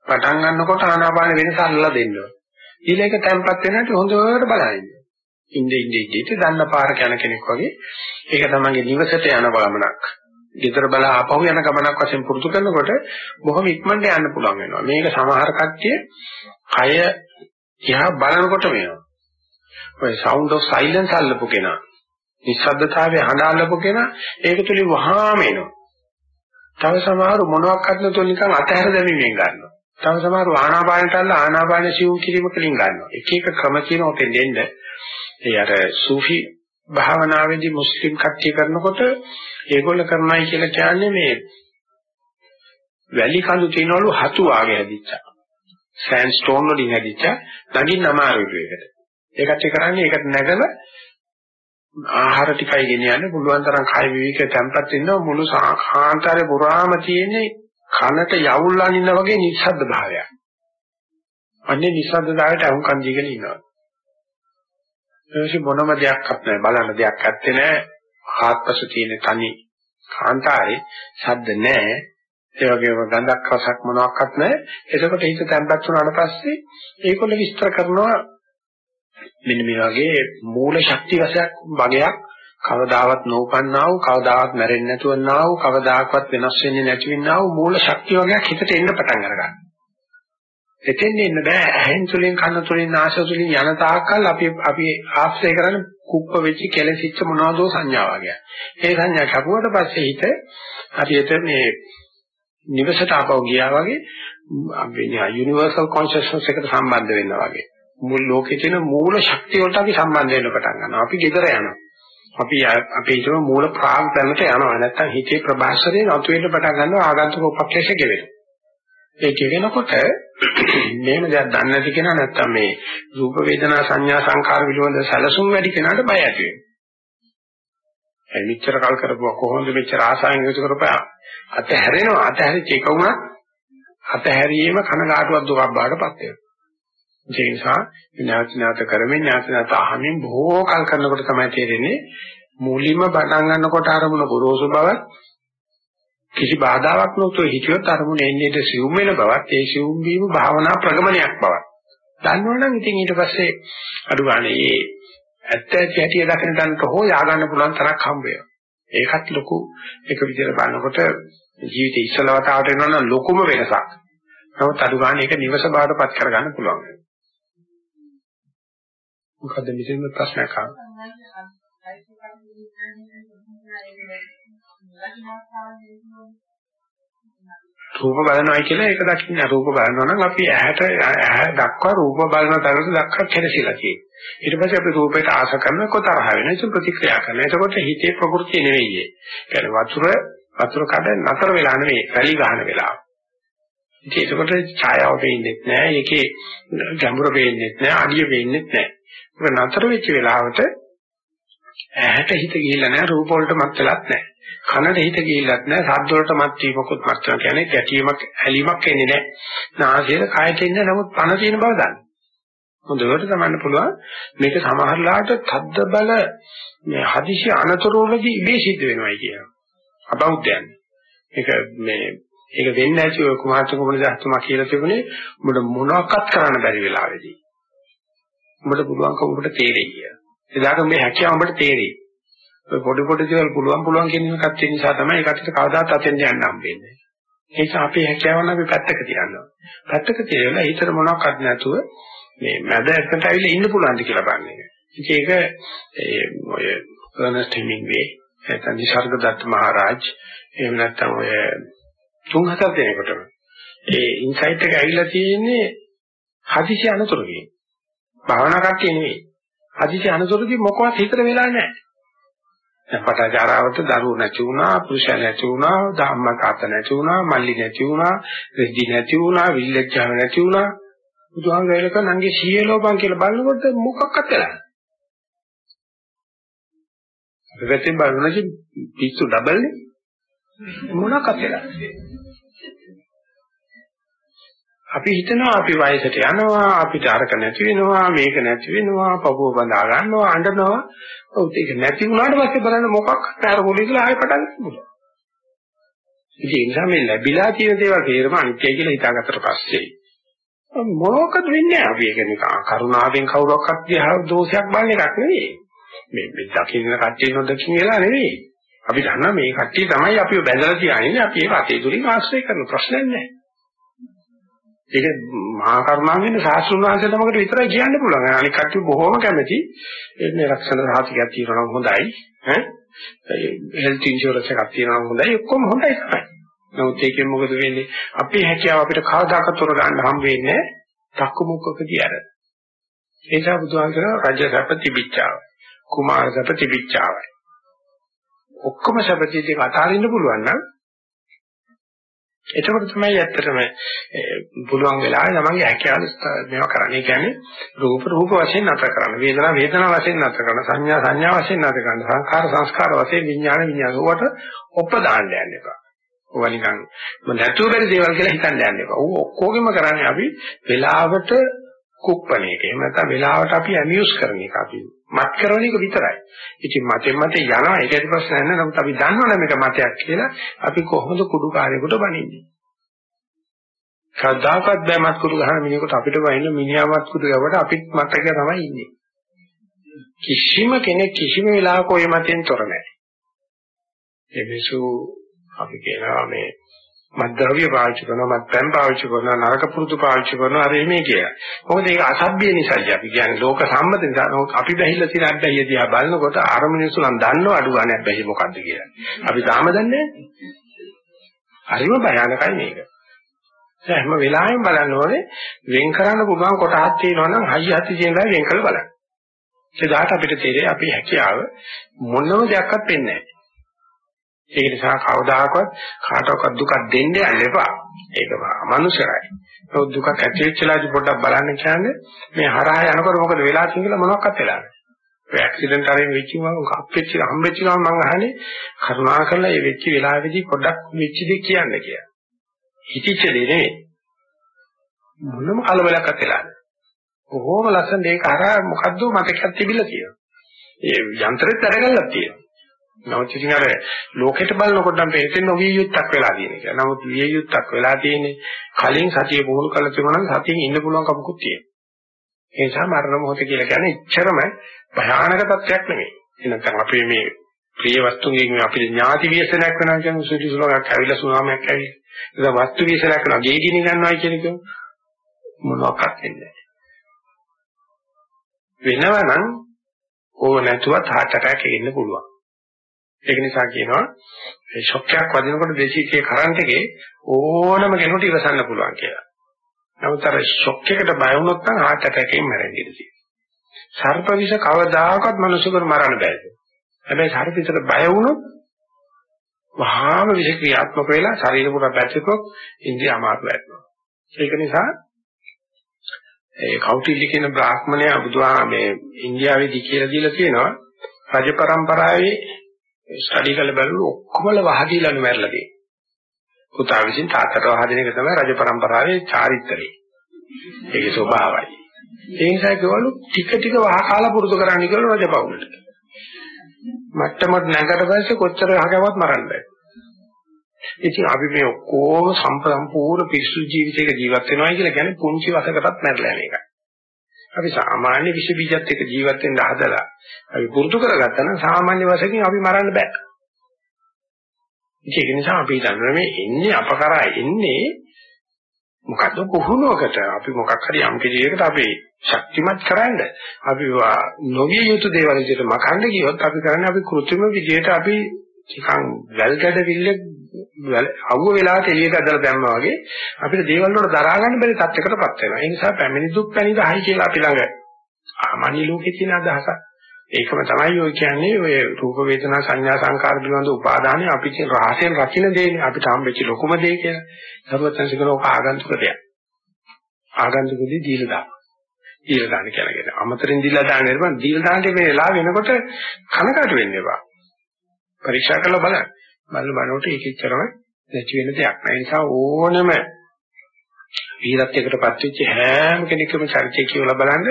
පටන් ගන්නකොට ආනාපාන වෙනස අල්ලලා දෙන්න ඕනේ. ඊළඟ තැම්පත් වෙනකොට හොඳට බලන්න. ඉnde ඉnde ඉnde දන්න පාරක යන කෙනෙක් වගේ ඒක තමයි නිවසට යන ගමනක්. ගෙදර බලා ආපහු යන ගමනක් වශයෙන් පුරුදු කරනකොට බොහොම ඉක්මනට යන්න පුළුවන් වෙනවා. මේක සමහර කට්ටිය කය දිහා බලනකොට වෙනවා. ඔය sound of silence අල්ලපු කෙනා, නිස්සද්දතාවයේ හඬ අල්ලපු කෙනා ඒක තුලින් වහාම එනවා. තව සමහර මොනවාක්වත් නැතුව නිකන් අතහැර දැමීමෙන් ගන්නවා. තව සමහර ආනාපානට අල්ල ආනාපාන සිවුම් කිරීම කලින් ගන්නවා. එක එක ක්‍රම කියන ඔතෙන් දෙන්න. ඒ අර සූෆි භාවනාවේදී මුස්ලිම් කට්ටිය කරනකොට ඒගොල්ල කරනයි කියලා කියන්නේ මේ වැලි කඳු තියනවලු හතු ආගේ හැදිච්චා. සෑන්ඩ් ස්ටෝන් වලින් හැදිච්චා. නගින්න අමාරුයි ඒකට. ඒකට කරන්නේ ඒකට නැගලා ආහාර ටිකයි ගෙනියන්න පුළුවන් තරම් කය විවික තැම්පත් වෙනවා මුළු කාන්තාරේ පුරාම තියෙන්නේ කනට යවුල් අනින්න වගේ නිස්සද්ද භාවයක්. අන්නේ නිස්සද්ද භාවයට අහුම්කම් දීගෙන ඉන්නවා. ඊටසේ මොනම දෙයක්වත් නැහැ බලන්න දෙයක් ඇත්තේ නැහැ ආත්පස තියෙන තනි කාන්තාරේ ශබ්ද නැහැ ඒ වගේම ගඳක් රසක් මොනවත් නැහැ එතකොට හිත තැම්පත් වුණාට පස්සේ ඒකොල්ල විස්තර කරනවා මෙන්න මේ වගේ මූල ශක්ති වශයක් වගයක් කවදාවත් නොඋපන්නා වූ කවදාවත් මැරෙන්නේ නැතුවනා වූ කවදාකවත් වෙනස් වෙන්නේ නැති වෙන්නා වූ මූල ශක්තිය වගේක් හිතට එන්න පටන් අරගන්නවා. එතෙන් එන්න බෑ ඇහෙන් තුලින් කන තුලින් නාසය තුලින් යන තාක්කල් අපි අපි ආශ්‍රය කරන කුප්ප වෙච්ච කෙලසිච්ච මොනවදෝ සංඥා වගේ. ඒ සංඥා කපුවට පස්සේ හිත හරියට මේ නිවසට ආපහු ගියා වගේ අපි යුනිවර්සල් කොන්ෂස්නස් එකට සම්බන්ධ වෙනවා වගේ. මුල් ලෝකේ තියෙන මූල ශක්තිය වලට අපි සම්බන්ධ වෙන්න පටන් ගන්නවා. අපි ගෙදර යනවා. අපි අපේ හිතේ මූල ප්‍රාග් තැනට යනවා. නැත්තම් හිතේ ප්‍රභාසරේ නතු වෙන්න පටන් ගන්නවා ආගන්තුක උපක්ලේශ ගෙවෙනවා. ඒක වෙනකොට මේන දෙයක් දන්නේ නැති කෙනා නැත්තම් මේ රූප වේදනා සංඥා සංකාර පිළිබඳ සැලසුම් වැඩි කෙනාට බය ඇති වෙනවා. ඒ මෙච්චර කල් කරපුවා කොහොමද මෙච්චර ආසාවෙන් යුතු කරපෑ අතහැරෙනවා අතහැරිච්ච එක වුණත් අතහැරීම කනගාටුවක් දුකක් බාටපත් වෙනවා. ඒ නිසා විනාශ නැවත කරමින් නැවත නැවත අහමින් බොහෝ කල් කරනකොට තමයි තේරෙන්නේ මුලින්ම පටන් ගන්නකොට අරමුණ ගොරෝසු බවත් කිසි බාධාවක් නොතුව හිතියොත් අරමුණ එන්නේ සිවුම් වෙන බවත් ඒ සිවුම් වීම භාවනා ප්‍රගමනයක් බවත් දන්නවනම් ඉතින් ඊට පස්සේ අඩු ගානේ මේ ඇත්ත ඇති හැටි දකින තැනට හෝ යා ගන්න පුළුවන් තරක් හම්බ වෙනවා. ඒකත් ලොකු එක විදිහට බලනකොට ජීවිතේ ඉස්සලවතාවට එනවනම් ලොකුම වෙනසක්. නමුත් අඩු ගානේ ඒක නිවස බාටපත් කරගන්න පුළුවන්. මොකද මෙතන ප්‍රශ්නයක් ආවා. රූප බලනවා කියලා ඒක දකින්න රූප බලනවා නම් අපි ඇහැට ඇහැ දක්වා රූප බලන තරමට දක්වා කෙලසිලා තියෙනවා. ඊට පස්සේ අපි රූපයට ආස කරන කොතරහ වෙන ඉතින් ප්‍රතික්‍රියා කරනවා. එතකොට හිතේ ප්‍රകൃතිය නෙවෙයි. ඒ වතුර වතුර කඩ නතර වෙලා නෙවෙයි, රැලි ගන්න වෙලාව. ඉතින් එතකොට ඡායාව පේන්නේ නැහැ, ඒකේ ගැඹුර පේන්නේ නැහැ, අඩිය පේන්නේ නැහැ. ඒක නතර වෙච්ච වෙලාවට ඇහැට හිත ගිහිල්ලා නැහැ, රූප වලට මත් වෙලත් නැහැ. කනට හිත ගිහිල්ලත් නැහැ සද්ද වලට මත් වීමකුත් මත් වෙනවා කියන්නේ ගැටීමක් ඇලීමක් එන්නේ නැහැ නාසයේ කායට එන්නේ නමුත් පන තියෙන බව දන්න. හොඳට තමන්න පුළුවන්. මේක සමහරලාට තද්ද බල මේ හදිසි අනතුරුවලදී ඉබේ සිද්ධ වෙනවායි කියනවා අබෞද්ධයන්. මේක මේ ඒක වෙන්නේ නැති ඔය කුමාරතුංග මොනදහතුමා කියලා තිබුණේ උඹට මොනවාක්වත් කරන්න බැරි වෙලාවේදී. උඹට පුළුවන්කම උඹට තේරෙයි කියලා. එදාට මේ හැකියාව උඹට තේරෙයි. ඔය පොඩි පොඩි දේවල් පුළුවන් පුළුවන් කියන එකත් ඒ නිසා තමයි ඒකට කවදාත් අතෙන් යන්න හම්බෙන්නේ. ඒ නිසා අපේ හැකියාවන් අපි පැත්තක තියනවා. පැත්තක තියලා හිතට මොනවක්වත් නැතුව මේ මැද එකට ඇවිල්ලා ඉන්න පුළුවන්ද කියලා බලන්නේ. ඉතින් ඒක ඒ ඔය අර්නස්ට් හිමින්ගේ නැත්නම් නිසර්ගදත්ත මහරජ් එහෙම නැත්නම් ඔය තුන් හතර දෙනෙකුටම ඒ ඉන්සයිට් එක ඇවිල්ලා තියෙන්නේ හදිසි අනතුරකින්. භාවනා කට්ටිය නෙවෙයි. හදිසි අනතුරකින් මොකවත් හිතට වෙලා නැහැ. දැන් පටාචාරාවට දරුවෝ නැති වුණා, පුරුෂය නැති වුණා, ධම්ම තාත නැති වුණා, මල්ලි නැති වුණා, රෙදි නැති වුණා, විල්ලච්චාව නැති වුණා. බුදුහාමරේලක නංගේ සීයලෝපන් කියලා බලනකොට මොකක්වත් නැහැ. වෙතින් බලනකි පිස්සු ඩබල්නේ මොනක්වත් නැහැ. අපි හිතනවා අපි වයසට යනවා අපිට අරක නැති වෙනවා මේක නැති වෙනවා පපුව බඳා ගන්නවා අඬනවා. ඔව් ඒක නැති වුණාට පස්සේ බලන්න මොකක් අර පොඩි කියලා ආයෙ පටන් ගන්නවා ඉතින් ඒ නිසා මේ ලැබිලා තියෙන දේවල් තේරම අනිත්‍යයි කියලා හිතාගත්තට පස්සේ මොනවද වෙන්නේ? අපි ඒක නිකන් කරුණාවෙන් කවුරක්වත් දිහා දෝෂයක් බලන එකක් නෙවෙයි. මේ මේ දකින්න කට්ටිය නොදකින් වෙලා නෙවෙයි. අපි දන්නා මේ කට්ටිය තමයි අපිව බැඳලා තියන්නේ අපි ඒක අතේ දුරින් ආශ්‍රය කරන ප්‍රශ්නයක් නැහැ ඒක මහා කරුණාවෙන් සාස්ෘණ වහන්සේ නමකට විතරයි කියන්න පුළුවන්. අනික කට්ටිය බොහොම කැමති මේ රක්ෂණ රහසියක් තියෙනවා නම් හොඳයි. ඈ හෙල්ත් ඉන්ෂුරන්ස් එකක් තියෙනවා නම් හොඳයි. ඔක්කොම හොඳයි තමයි. නමුත් ඒකෙන් මොකද වෙන්නේ? අපේ හැකියාව අපිට කවදාකවත් තොර ගන්න හම් වෙන්නේ තක්කු මුක්කකදී අර. ඒ නිසා බුදුහාමර රජ සැප තිබිච්චාව. කුමාර සැප තිබිච්චාවයි. ඔක්කොම සැපතිදී අතාරින්න පුළුවන් නම් එතකොට තමයි ඇත්තටම පුළුවන් වෙලාවේ ළමගේ හැකියාව මේවා කරන්නේ. කියන්නේ රූප රූප වශයෙන් නැතර කරන්න, වේදනා වේදනා වශයෙන් නැතර කරන්න, සංඥා සංඥා වශයෙන් නැතර කරන්න, සංඛාර සංස්කාර වශයෙන් විඥාන විඥාන වලට ඔප්ප දාන්න යන්න එපා. ඕවා නිකන් නැතුව බැරි දේවල් කියලා හිතන්න යන්න එපා. ඌ ඔක්කොගෙම කරන්නේ අපි වෙලාවට කුප්පණ එක. එහෙම නැත්නම් වෙලාවට අපි ඇමියුස් කරන එක අපි මත් කරන එක විතරයි. ඉතින් මතෙන් මත යනවා ඒකට ප්‍රශ්න නැහැ. නමුත් අපි දන්නවනේ මේක මතයක් කියලා අපි කොහොමද කුඩු කාර්යයකට බණින්නේ? කවදාකවත් බෑ මත් කුඩු ගහන මිනිහෙකුට අපිට වයින්න මිනිහාවත් කුඩු ගවට අපිත් මතක තමයි ඉන්නේ. කිසිම කෙනෙක් කිසිම වෙලාවක ওই මතෙන් තොර නැහැ. එමිසු අපි කියනවා මේ මත්ද්‍රව්‍ය පාවිච්චි කරනවා මත්පැන් පාවිච්චි කරනවා නරක පුරුදු පාවිච්චි කරනවා අර එමේ කියලා. මොකද ඒක අසභ්‍ය නිසායි අපි කියන්නේ ලෝක සම්මත නිසා. අපි බැහැilla තියෙන අබ්බැහිය දිහා බලනකොට අර මිනිස්සු නම් දන්නව අඩු ගන්න අබ්බැහිය මොකද්ද කියලා. අපි තාම දන්නේ නැහැ. හරිම භයානකයි මේක. හැම වෙලාවෙම බලන්න ඕනේ වෙන් කරන්න පුළුවන් කොටහක් තියෙනවා නම් හයිය හති කියන වෙන් කරලා බලන්න. ඒ දාට අපිට තේරෙයි අපි හැකියාව මොනම දෙයක්වත් වෙන්නේ නැහැ. ඒක නිසා කවදාකවත් කාටවත් දුකක් දෙන්න යන්න එපා. ඒක අමනුෂ්‍යයි. ඒ දුකක් ඇති වෙච්ච ලාදී පොඩ්ඩක් බලන්න කියන්නේ මේ හරහා යනකොට මොකද වෙලා තියෙන්නේ කියලා මොනවක්වත් වෙලා නැහැ. ඒ ඇක්සිඩන්ට් හරින් වෙච්ච මම අප්පෙච්ච හම්බෙච්ච ගමන් මම අහන්නේ කරුණාකරලා ඒ වෙච්ච වෙලාවේදී පොඩ්ඩක් වෙච්ච දේ කියන්න කියලා. හිතිච්ච දේ නෙවෙයි. මොනම කලබලයක් වෙලා නැහැ. කොහොම ලස්සන දෙයක හරහා මොකද්ද මතකයක් තිබිලා තියෙනවා. ඒ යන්ත්‍රෙත් අරගලලා තියෙනවා. නමුත් ඉතින් අර ලෝකෙට බලනකොට නම් පෙරෙන්නේ නොවිය යුත්තක් වෙලා තියෙන එක. නමුත් විය යුත්තක් වෙලා තියෙන්නේ කලින් සතිය පුහුණු කරලා තිබුණා නම් සතියෙන් ඉන්න පුළුවන් කමකුත් තියෙනවා. ඒ නිසා මරණ මොහොත කියලා කියන්නේ එච්චරම භයානක තත්ත්වයක් නෙමෙයි. එනකම් අපේ මේ ප්‍රිය වස්තුන්ගෙන් අපිට ඥාති විශ්සනයක් වෙනවා කියන්නේ සුදුසුලක් ඇවිල්ලා සුනාමයක් ඇවිල්ලා. ඒක වස්තු විශ්සනයක් කරනවා ගේ ගිනි ගන්නවයි කියන එක මොනවාක්වත් වෙන්නේ නැහැ. වෙනවනම් ඕව නැතුවත් heart attack එන්න පුළුවන්. ඒක නිසා කියනවා මේ ෂොක් එකක් වදිනකොට දෙසිකේ කරන්ට් එකේ ඕනම කෙනෙකුට ඉවසන්න පුළුවන් කියලා. නමුත් අර ෂොක් එකට බය වුණොත් නම් heart attack එකෙන් මැරෙන්න ඉඩ තියෙනවා. සර්ප විෂ කවදාකවත් මිනිසුන්ට මරන්න බෑ. හැබැයි සර්ප විෂට බය වුණොත් වහාම විෂ ක්‍රියාත්මක වෙලා ශරීර පුරා පැතිරෙකොත් ඉන්දිය අමාරු වෙනවා. ඒක නිසා ඒ කෞටිල්‍ය කියන බ්‍රාහ්මණයා බුදුහා මේ ඉන්දියාවේදී කියලා දීලා තියෙනවා රජ પરම්පරාවේ ස්ටඩි කරලා බලන ඔක්කොමල වහදීලානු මැරලා තියෙනවා. පුතා විසින් තාත්තට වහදින එක තමයි රජ પરම්පරාවේ චාරිත්‍රය. ඒකේ ස්වභාවයි. ඒ නිසා ඒගොල්ලෝ ටික ටික වහකාලා පුරුදු කරන්න කියලා රජපෞලට. මට්ටමට නැගකට පස්සේ කොච්චර අහගවත් මරන්න බෑ. ඉතින් අපි මේ ඔක්කොම සම්පූර්ණ පිස්සු ජීවිතයක ජීවත් වෙනවා කියලා කියන්නේ පුංචි වසකටත් මැරලා යන එකයි. අපි සාමාන්‍ය විෂ බීජත් එක්ක ජීවත් වෙන්න හදලා අපි පුරුදු කරගත්තා නම් සාමාන්‍ය වශයෙන් අපි මරන්න බෑ. ඒක නිසා අපි දන්නවා මේ එන්නේ අපකරා එන්නේ මොකද්ද පුහුණුවකට අපි මොකක් හරි යම් කිසියකට අපි ශක්තිමත් කරන්න අපි නොවිය යුතු දේවල් විදිහට මකන්න ගියොත් අපි කරන්නේ අපි કૃත්‍රිම විදිහට අපි නිකන් වැල් ගැඩවිල්ල අවුව වෙලාවට එළියට ඇදලා දැම්මා වගේ අපිට දේවල් වල දරා ගන්න බැරි තත්යකටපත් වෙනවා. ඒ නිසා පැමිණි දුක් පැනිදහයි කියලා අපි ළඟ ආමනි ලෝකේ තියෙන අදහසක්. ඒකම තමයි ඔය කියන්නේ ඔය රූප වේදනා සංඥා සංකාර පිළිබඳ උපාදානය අපි කියන රහසෙන් රකින්න දෙන්නේ අපිට හම්බෙච්ච ලොකුම දේ කියලා. සර්වඥසිකන ඕක ආගන්තුක දෙයක්. ආගන්තුකදී දීලා දාන්න. දීලා දාන්න කියලා කියන. අමතරින් දීලා දාන්න නේද? දීලා දාන්න මේ වෙලාව වෙනකොට කනකට වෙන්න එපා. පරීක්ෂා කරලා බලන්න. බලන බලනකොට ඒකෙච්චරම නැති වෙන දෙයක් නෑ. ඒ නිසා ඕනම වීරත්වයකටපත් වෙච්ච හැම කෙනෙකුම චරිතය කියලා බලන්න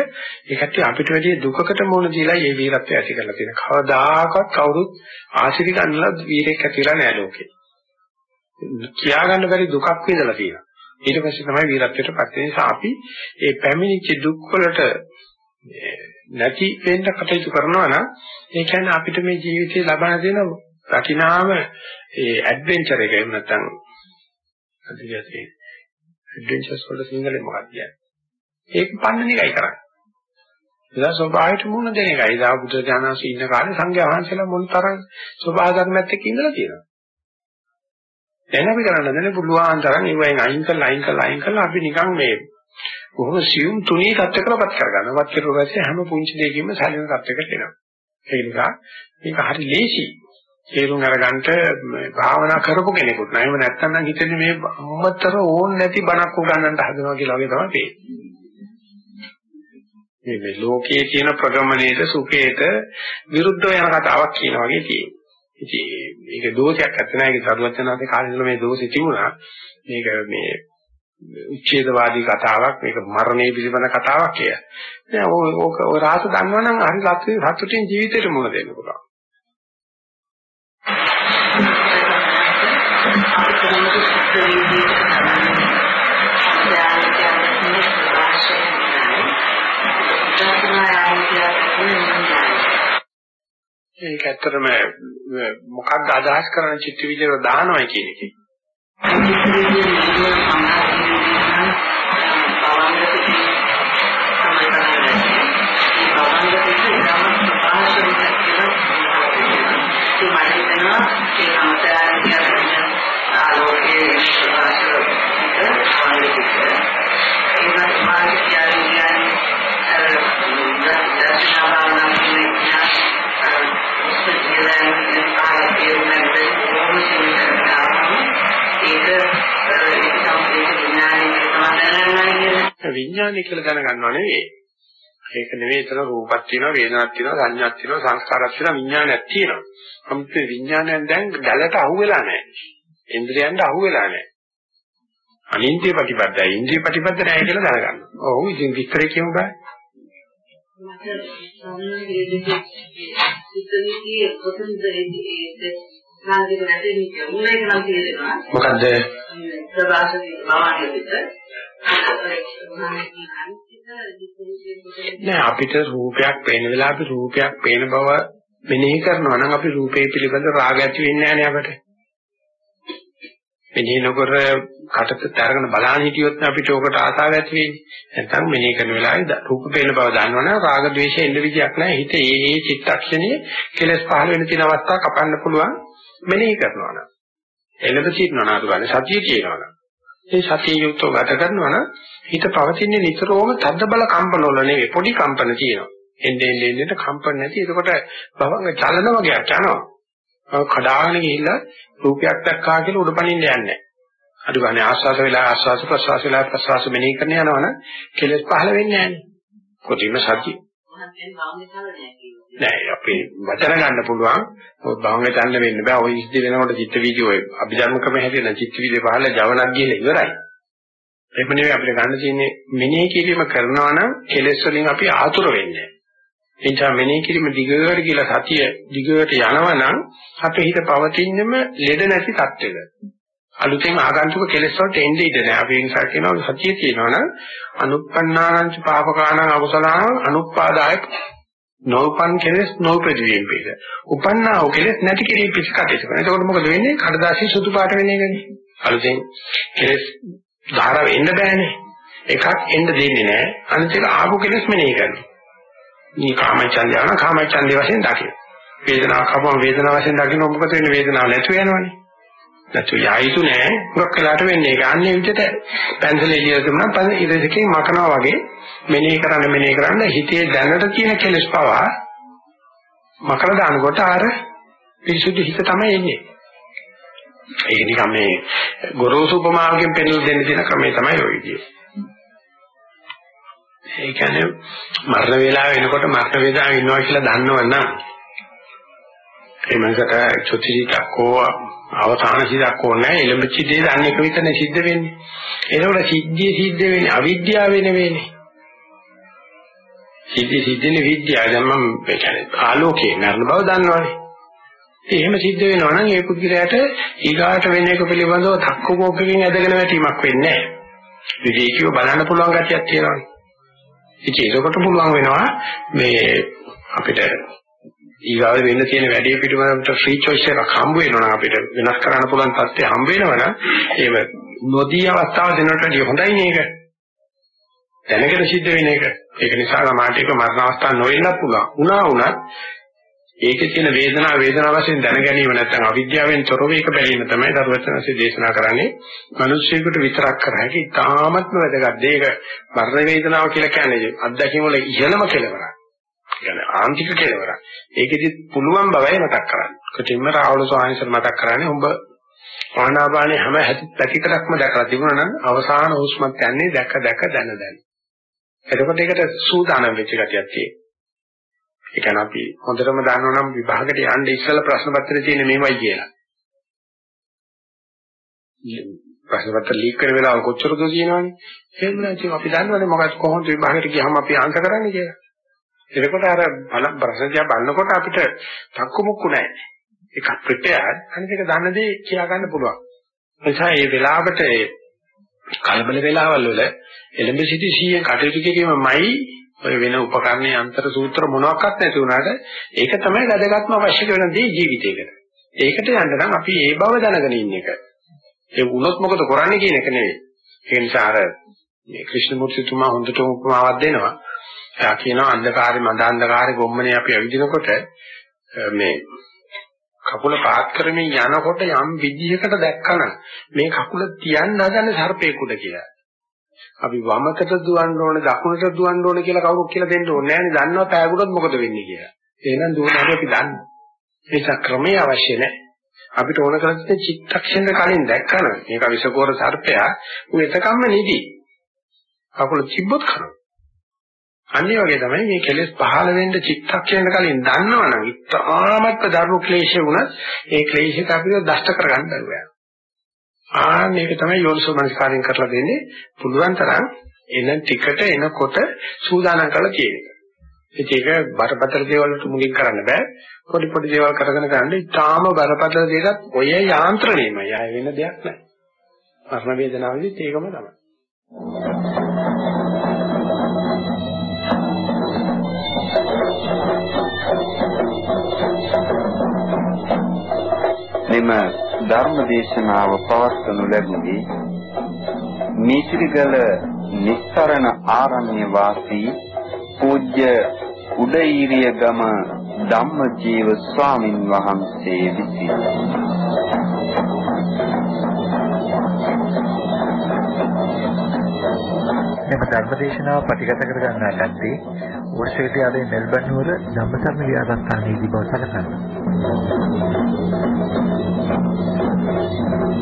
ඒකට අපිට වැඩි දුකකට මුහුණ දීලා මේ වීරත්වය ඇති කරලා තියෙන. කවදාකවත් කවුරුත් ආශිර්වාද ගන්නලා වීරෙක් ඇතිලා නෑ ලෝකේ. කියා ගන්න බැරි දුකක් විඳලා තියෙනවා. ඊට පස්සේ තමයි වීරත්වයටපත් වෙන්නේ. නිසා අපි මේ පැමිණිච්ච දුක් වලට නැති වෙන්න කටයුතු කරනවා නම් ඒ කියන්නේ අපිට මේ ජීවිතේ ලබන දෙන වටිනාම ඒ ඇඩ්වෙන්චර් එක එහෙම නැත්නම් අදියසේ ඇඩ්වෙන්චර්ස් වල සිංහලෙන් මොකක්ද කියන්නේ? ඒක පන්නන එකයි කරන්නේ. එදා ස්වභාවයට මුණ දෙන එකයි. එදා බුදු දානසී ඉන්න කාලේ සංඝයා වහන්සේලා මොන තරම් ස්වභාව ධර්මයත් එක්ක ඉඳලා තියෙනවා. දැන් අපි කරන්න දෙන්නේ පුළුවන් තරම් ඒවෙන් අයින් කරලා අයින් කරලා අයින් කරලා අපි නිකන් මේ බොහොම සියුම් තුනී තත්ත්වයකටපත් කරගන්නවා. වත් කෙරුවා පස්සේ හැම පුංචි දෙයකින්ම සැලෙන තත්ත්වයකට එනවා. ඒ නිසා මේක හරි ලේසි. තේරුම් අරගන්න භාවනා කරපු කෙනෙකුට නෑ. එහෙම නැත්නම් නම් හිතන්නේ මේ අම්මතර ඕන් නැති බණක් උගන්නන්න හදනවා කියලා වගේ තමයි තේරෙන්නේ. මේ ලෝකයේ තියෙන ප්‍රගමණයට සුඛයට විරුද්ධ වෙන කතාවක් කියන වගේ තියෙනවා. ඉතින් මේක දෝෂයක් නැත්නම් ඒක සරුවචනාවේ කාලේ ඉඳලා මේ දෝෂෙ තිබුණා. මේක මේ උච්ඡේදවාදී කතාවක් මේක මරණය පිළිබඳ කතාවක් කියලා. දැන් ඕක ඔය රහස දන්නවනම් හරි සතුටින් ජීවිතේට මුණ දෙන්න පුළුවන්. ඒක ඇත්තටම මොකක්ද අදහස් කරන චිත්ත විද්‍යාව දානවා කියන එකේ. විඥානය කියලා දැනගන්නව නෙවෙයි. ඒක නෙවෙයි එතන රූපක් තියෙනවා, වේදනාවක් තියෙනවා, සංඥාවක් තියෙනවා, සංස්කාරයක් තියෙනවා, විඥානයක් තියෙනවා. නමුත් මේ විඥානයෙන් දැන් දැලට අහුවෙලා නැහැ. ඉන්ද්‍රියන්ට අහුවෙලා නැහැ. අනින්ද්‍රිය ප්‍රතිපදයි, ඉන්ද්‍රිය ප්‍රතිපද නැහැ කියලා දැනගන්න. ඔව් ඉතින් විස්තරේ කියමු බෑ. මට සම්මේලනයේ සිතවිලි කොතනද ඒ නාගික නැතේ මුලේක නම් කියනවා මොකද්ද ප්‍රවාසී භවණියට නෑ අපිට රූපයක් පේන වෙලාවට රූපයක් පේන බව මෙනෙහි කරනවා නම් අපි රූපේ පිළිබඳ රාග ඇති වෙන්නේ නෑනේ අපට. මෙනෙහි නොකර කටට තරගෙන බලන්න හිටියොත් අපිට ඕකට ආසාව ඇති වෙන්නේ. නැත්නම් මෙනෙහි කරන වෙලාවේ රූප පේන බව දන්නවනම් රාග ద్వේෂ එන්න විදියක් නෑ. හිත ඒ ඒ චිත්තක්ෂණයේ කෙලස් පහළ වෙන තියෙන අවස්ථා කපන්න පුළුවන් මෙනෙහි කරනවා නම්. එළඹ සිටිනවා නම් අදුගානේ සතිය තියෙනවා නම්. ඒ සතිය යුක්තව ගත කරනවා නම් හිත පවතින්නේ නිතරම තද්ද බල කම්පන වල නෙවෙයි පොඩි කම්පන තියෙනවා. එන්නේ එන්නේ එන්නේ කම්පන නැති. ඒකට භවංග චලන වගේක් යනවා. කඩාගෙන ගිහිල්ලා රූපයක් දැක්කා කියලා උඩපණින්න යන්නේ නැහැ. අඩු ගන්න ආස්වාස වෙලා ආස්වාස ප්‍රසවාස වෙලා ප්‍රසවාස මෙනෙහි කරන යනවනම් කෙලෙස් පහළ වෙන්නේ නැහැ නේ. කොටිම සත්‍ය. නෑ අපි වචන ගන්න පුළුවන්. ඔය භවංගේ තන්න වෙන්න බෑ. ඔය ඉස්දි වෙනකොට චිත්ත වීදියෝ ඔය අභිධර්ම ක්‍රම හැටියට චිත්ත වීදිය පහළ ජවනක් ගිහලා ඉවරයි. එහෙම නෙවෙයි අපිට ගන්න තියෙන්නේ මෙනෙහි කිරීම කරනවා නම් කෙලෙස් වලින් අපි ආතුර වෙන්නේ ඒ නිසා මෙනෙහි කිරීම දිගට කියලා සතිය දිගට යනවනම් අපේ හිත පවතින්නෙම ලෙඩ නැති තත්ත්වෙක. අලුතෙන් ආගන්තුක කෙලෙස් වලට එන්නේ ඉඳ නැහැ. අපි ඒ නිසා කියනවා සතිය කියනවනම් අනුප්පන්නාංච පාපකානං අකුසලාං අනුප්පාදායක නෝපන් කෙලෙස් නෝපදීම් පිළ. උපන්නා වූ කෙලෙස් නැති කිරීම පිට කටයුතු කරනවා. එතකොට මොකද වෙන්නේ? කඩදාසි සුදු පාට වෙන එකනේ. අලුතෙන් කෙලෙස් ධාරාව එන්න බෑනේ. එකක් එන්න දෙන්නේ නැහැ. අනිත් එක ආපු කෙලෙස් මෙනෙහි කරනවා. මේ කාමචන්දය යන කාමචන්දය වශයෙන් දකින්න. වේදනාවක් අපම වේදනාව වශයෙන් දකින්න මොකද වෙන්නේ? වේදනාව නැතු වෙනවනේ. නැතු යයිතු නෑ. මොකක් වෙලාට වෙන්නේ? ඒක අන්නේ විදිහට පැන්සල එළියට දුන්නා පස්සේ ඉරදකේ මකනවා වගේ මෙනෙහි කරන්න මෙනෙහි කරන්න හිතේ දැනට තියෙන කෙලෙස් පවා මකලා දානකොට අර පිරිසුදු හිත තමයි එන්නේ. ඒක නිකන් මේ ගොරෝසු උපමාවකින් පෙන්නලා දෙන්න තියෙන ක්‍රමය තමයි ඔය විදිය. ඒ කියන්නේ මරණ වේලාව වෙනකොට මරණ වේදාව ඉන්නවා කියලා දන්නවනම් ඒ මනසට චුතිසිතක් හෝ අවසාන සිතක් ඕනේ එළඹච්ච දේ දන්නේ එක විතරනේ සිද්ධ වෙන්නේ. ඒනකොට සිද්ධිය සිද්ධ වෙන්නේ අවිද්‍යාව නෙවෙයිනේ. සිද්ධි සිද්ධිනේ විද්‍යාව. දැන් මම ඒ කියන්නේ ආලෝකේ නරන බව දන්නවනේ. එහෙම සිද්ධ වෙනවා නම් ඒ පුද්ගලයාට ඊගාට වෙන එක පිළිබඳව තක්කෝකකින් ඇදගෙන වැටීමක් වෙන්නේ නැහැ. විවේකීව බලන්න පුළුවන් ගැටියක් තියෙනවානේ. ඉතින් ඒකට පුළුවන් වෙනවා මේ අපිට ඊගාව වෙන්න තියෙන වැඩේ පිටුමකට ෆ්‍රී choice එකක් හම්බ වෙනවා නම් අපිට වෙනස් කරන්න පුළුවන් තත්ත්වය හම්බ වෙනවා නම් ඒව නොදී අවස්ථාව දෙනකොට වඩා හොඳයි නේද? දැනගෙන සිද්ධ වෙන එක. ඒක නිසා සමාජයක මරණ අවස්ථා නොවෙන්නත් පුළුවන්. උනා වුණත් ඒකේ තියෙන වේදනාව වේදනාව වශයෙන් දැන ගැනීම නැත්නම් අවිද්‍යාවෙන් තොරව ඒක බැලීම තමයි දරුවචනසේ දේශනා කරන්නේ. මිනිස්සුයෙකුට විතරක් කර හැකි තාමත්ම වැදගත්. ඒක මරණ වේදනාව කියලා කියන්නේ අත්දැකීම් වල ඉහළම කෙලවරක්. කියන්නේ ආන්තික කෙලවරක්. ඒකෙදි පුළුවන් බවයි මතක් කරන්නේ. කොටින්ම රාහුල ස්වාමීන් මතක් කරන්නේ උඹ ආනාපානේ හැම පැතිකඩක්ම දැකලා තිබුණා නම් අවසාන හුස්මත් යන්නේ දැක දැක දැන දැන. එතකොට ඒකට සූදානම් වෙච්ච ගතියක් තියෙනවා. ඒ කියන්නේ අපි හොඳටම දන්නවනම් විභාගයට යන්න ඉස්සෙල්ලා ප්‍රශ්න පත්‍රයේ තියෙන මේවයි කියලා. ප්‍රශ්න පත්‍ර ලීක් කරන වෙලාව කොච්චරද තියෙනවනේ. එහෙම නැත්නම් අපි දන්නවනේ මොකක්ද කොහොමද විභාගයට ගියහම අපි ආන්සර් කරන්නේ කියලා. එතකොට අර බල ප්‍රශ්නය බලනකොට අපිට තක්කු මුක්කු නැහැ. එකක් ප්‍රිපෙයාර් අනිත් එක දන්න දේ කියා ගන්න පුළුවන්. ඒ නිසා මේ වෙලාවට කලබල වෙලාවල් වල එළඹ සිටි 100 කටයුතු කිරීමමයි ඔය වෙන උපකරණේ අන්තර සූත්‍ර මොනවාක්වත් නැති වුණාට ඒක තමයි වැදගත්ම අවශ්‍ය වෙන දේ ජීවිතේකට. ඒකට යන්න නම් අපි ඒ බව දැනගෙන ඉන්න එක. ඒ වුණොත් මොකද කරන්නේ කියන එක නෙවෙයි. ඒ නිසා අර මේ ක්‍රිෂ්ණමූර්තිතුමා හොඳට උපමාවක් දෙනවා. එයා කියනවා අන්ධකාරේ මඳ අන්ධකාරේ ගොම්මනේ අපි ඇවිදිනකොට මේ කකුල පාත් කරමින් යනකොට යම් විදිහකට දැක්කම මේ කකුල තියන්න හදන සර්පේකුඩ කියලා. අපි වමකට දුවන්න ඕනේ දකුණට දුවන්න ඕනේ කියලා කවුරුත් කියලා දෙන්න ඕනේ නැහැ නේ. දන්නවා පෑගුණොත් මොකද වෙන්නේ කියලා. එහෙනම් දුවනවා අපි දන්නේ. ඒක ක්‍රමයේ අවශ්‍ය නැහැ. අපිට ඕන කරන්නේ චිත්තක්ෂණ කලින් දැක්කම මේක විසකෝර සර්පයා ඌ එතකම්ම නිදි. කකුල තිබ්බොත් කරනවා. අනිත් වගේ තමයි මේ කෙලෙස් පහළ වෙන්න චිත්තක්ෂණ කලින් දන්නවනම් ඉතාමත් දරුණු ක්ලේශය වුණත් ඒ ක්ලේශයට අපිට දෂ්ට කරගන්න බැහැ. ආ මේක තමයි යෝනිසෝ මනස්කාරයෙන් කරලා දෙන්නේ පුළුවන් තරම් එන ටිකට එනකොට සූදානම් කරලා තියෙන එක. ඒක බරපතල දේවල් වලට මුලින් කරන්න බෑ. පොඩි පොඩි දේවල් කරගෙන ගන්න ඉතාම බරපතල දෙයකට ඔය යාන්ත්‍රණයමයි. ආය වෙන දෙයක් නෑ. මරණ වේදනාවේදීත් ඒකම තමයි. මෙම ධර්ම දේශනාව පවත්වනු ලැබුණේ මේතිරිගල නිස්සරණ ආරණ්‍ය වාසී පූජ්‍ය උදේීරිය ගම ධම්මජීව ස්වාමින් වහන්සේ විසින් මෙම ධර්මදේශනාව පටිගත කර ගන්නා ලද්දේ ඕස්ට්‍රේලියාවේ මෙල්බන් නුවර ධම්මසරණ විහාරස්ථානයේදී බව සැලකනවා.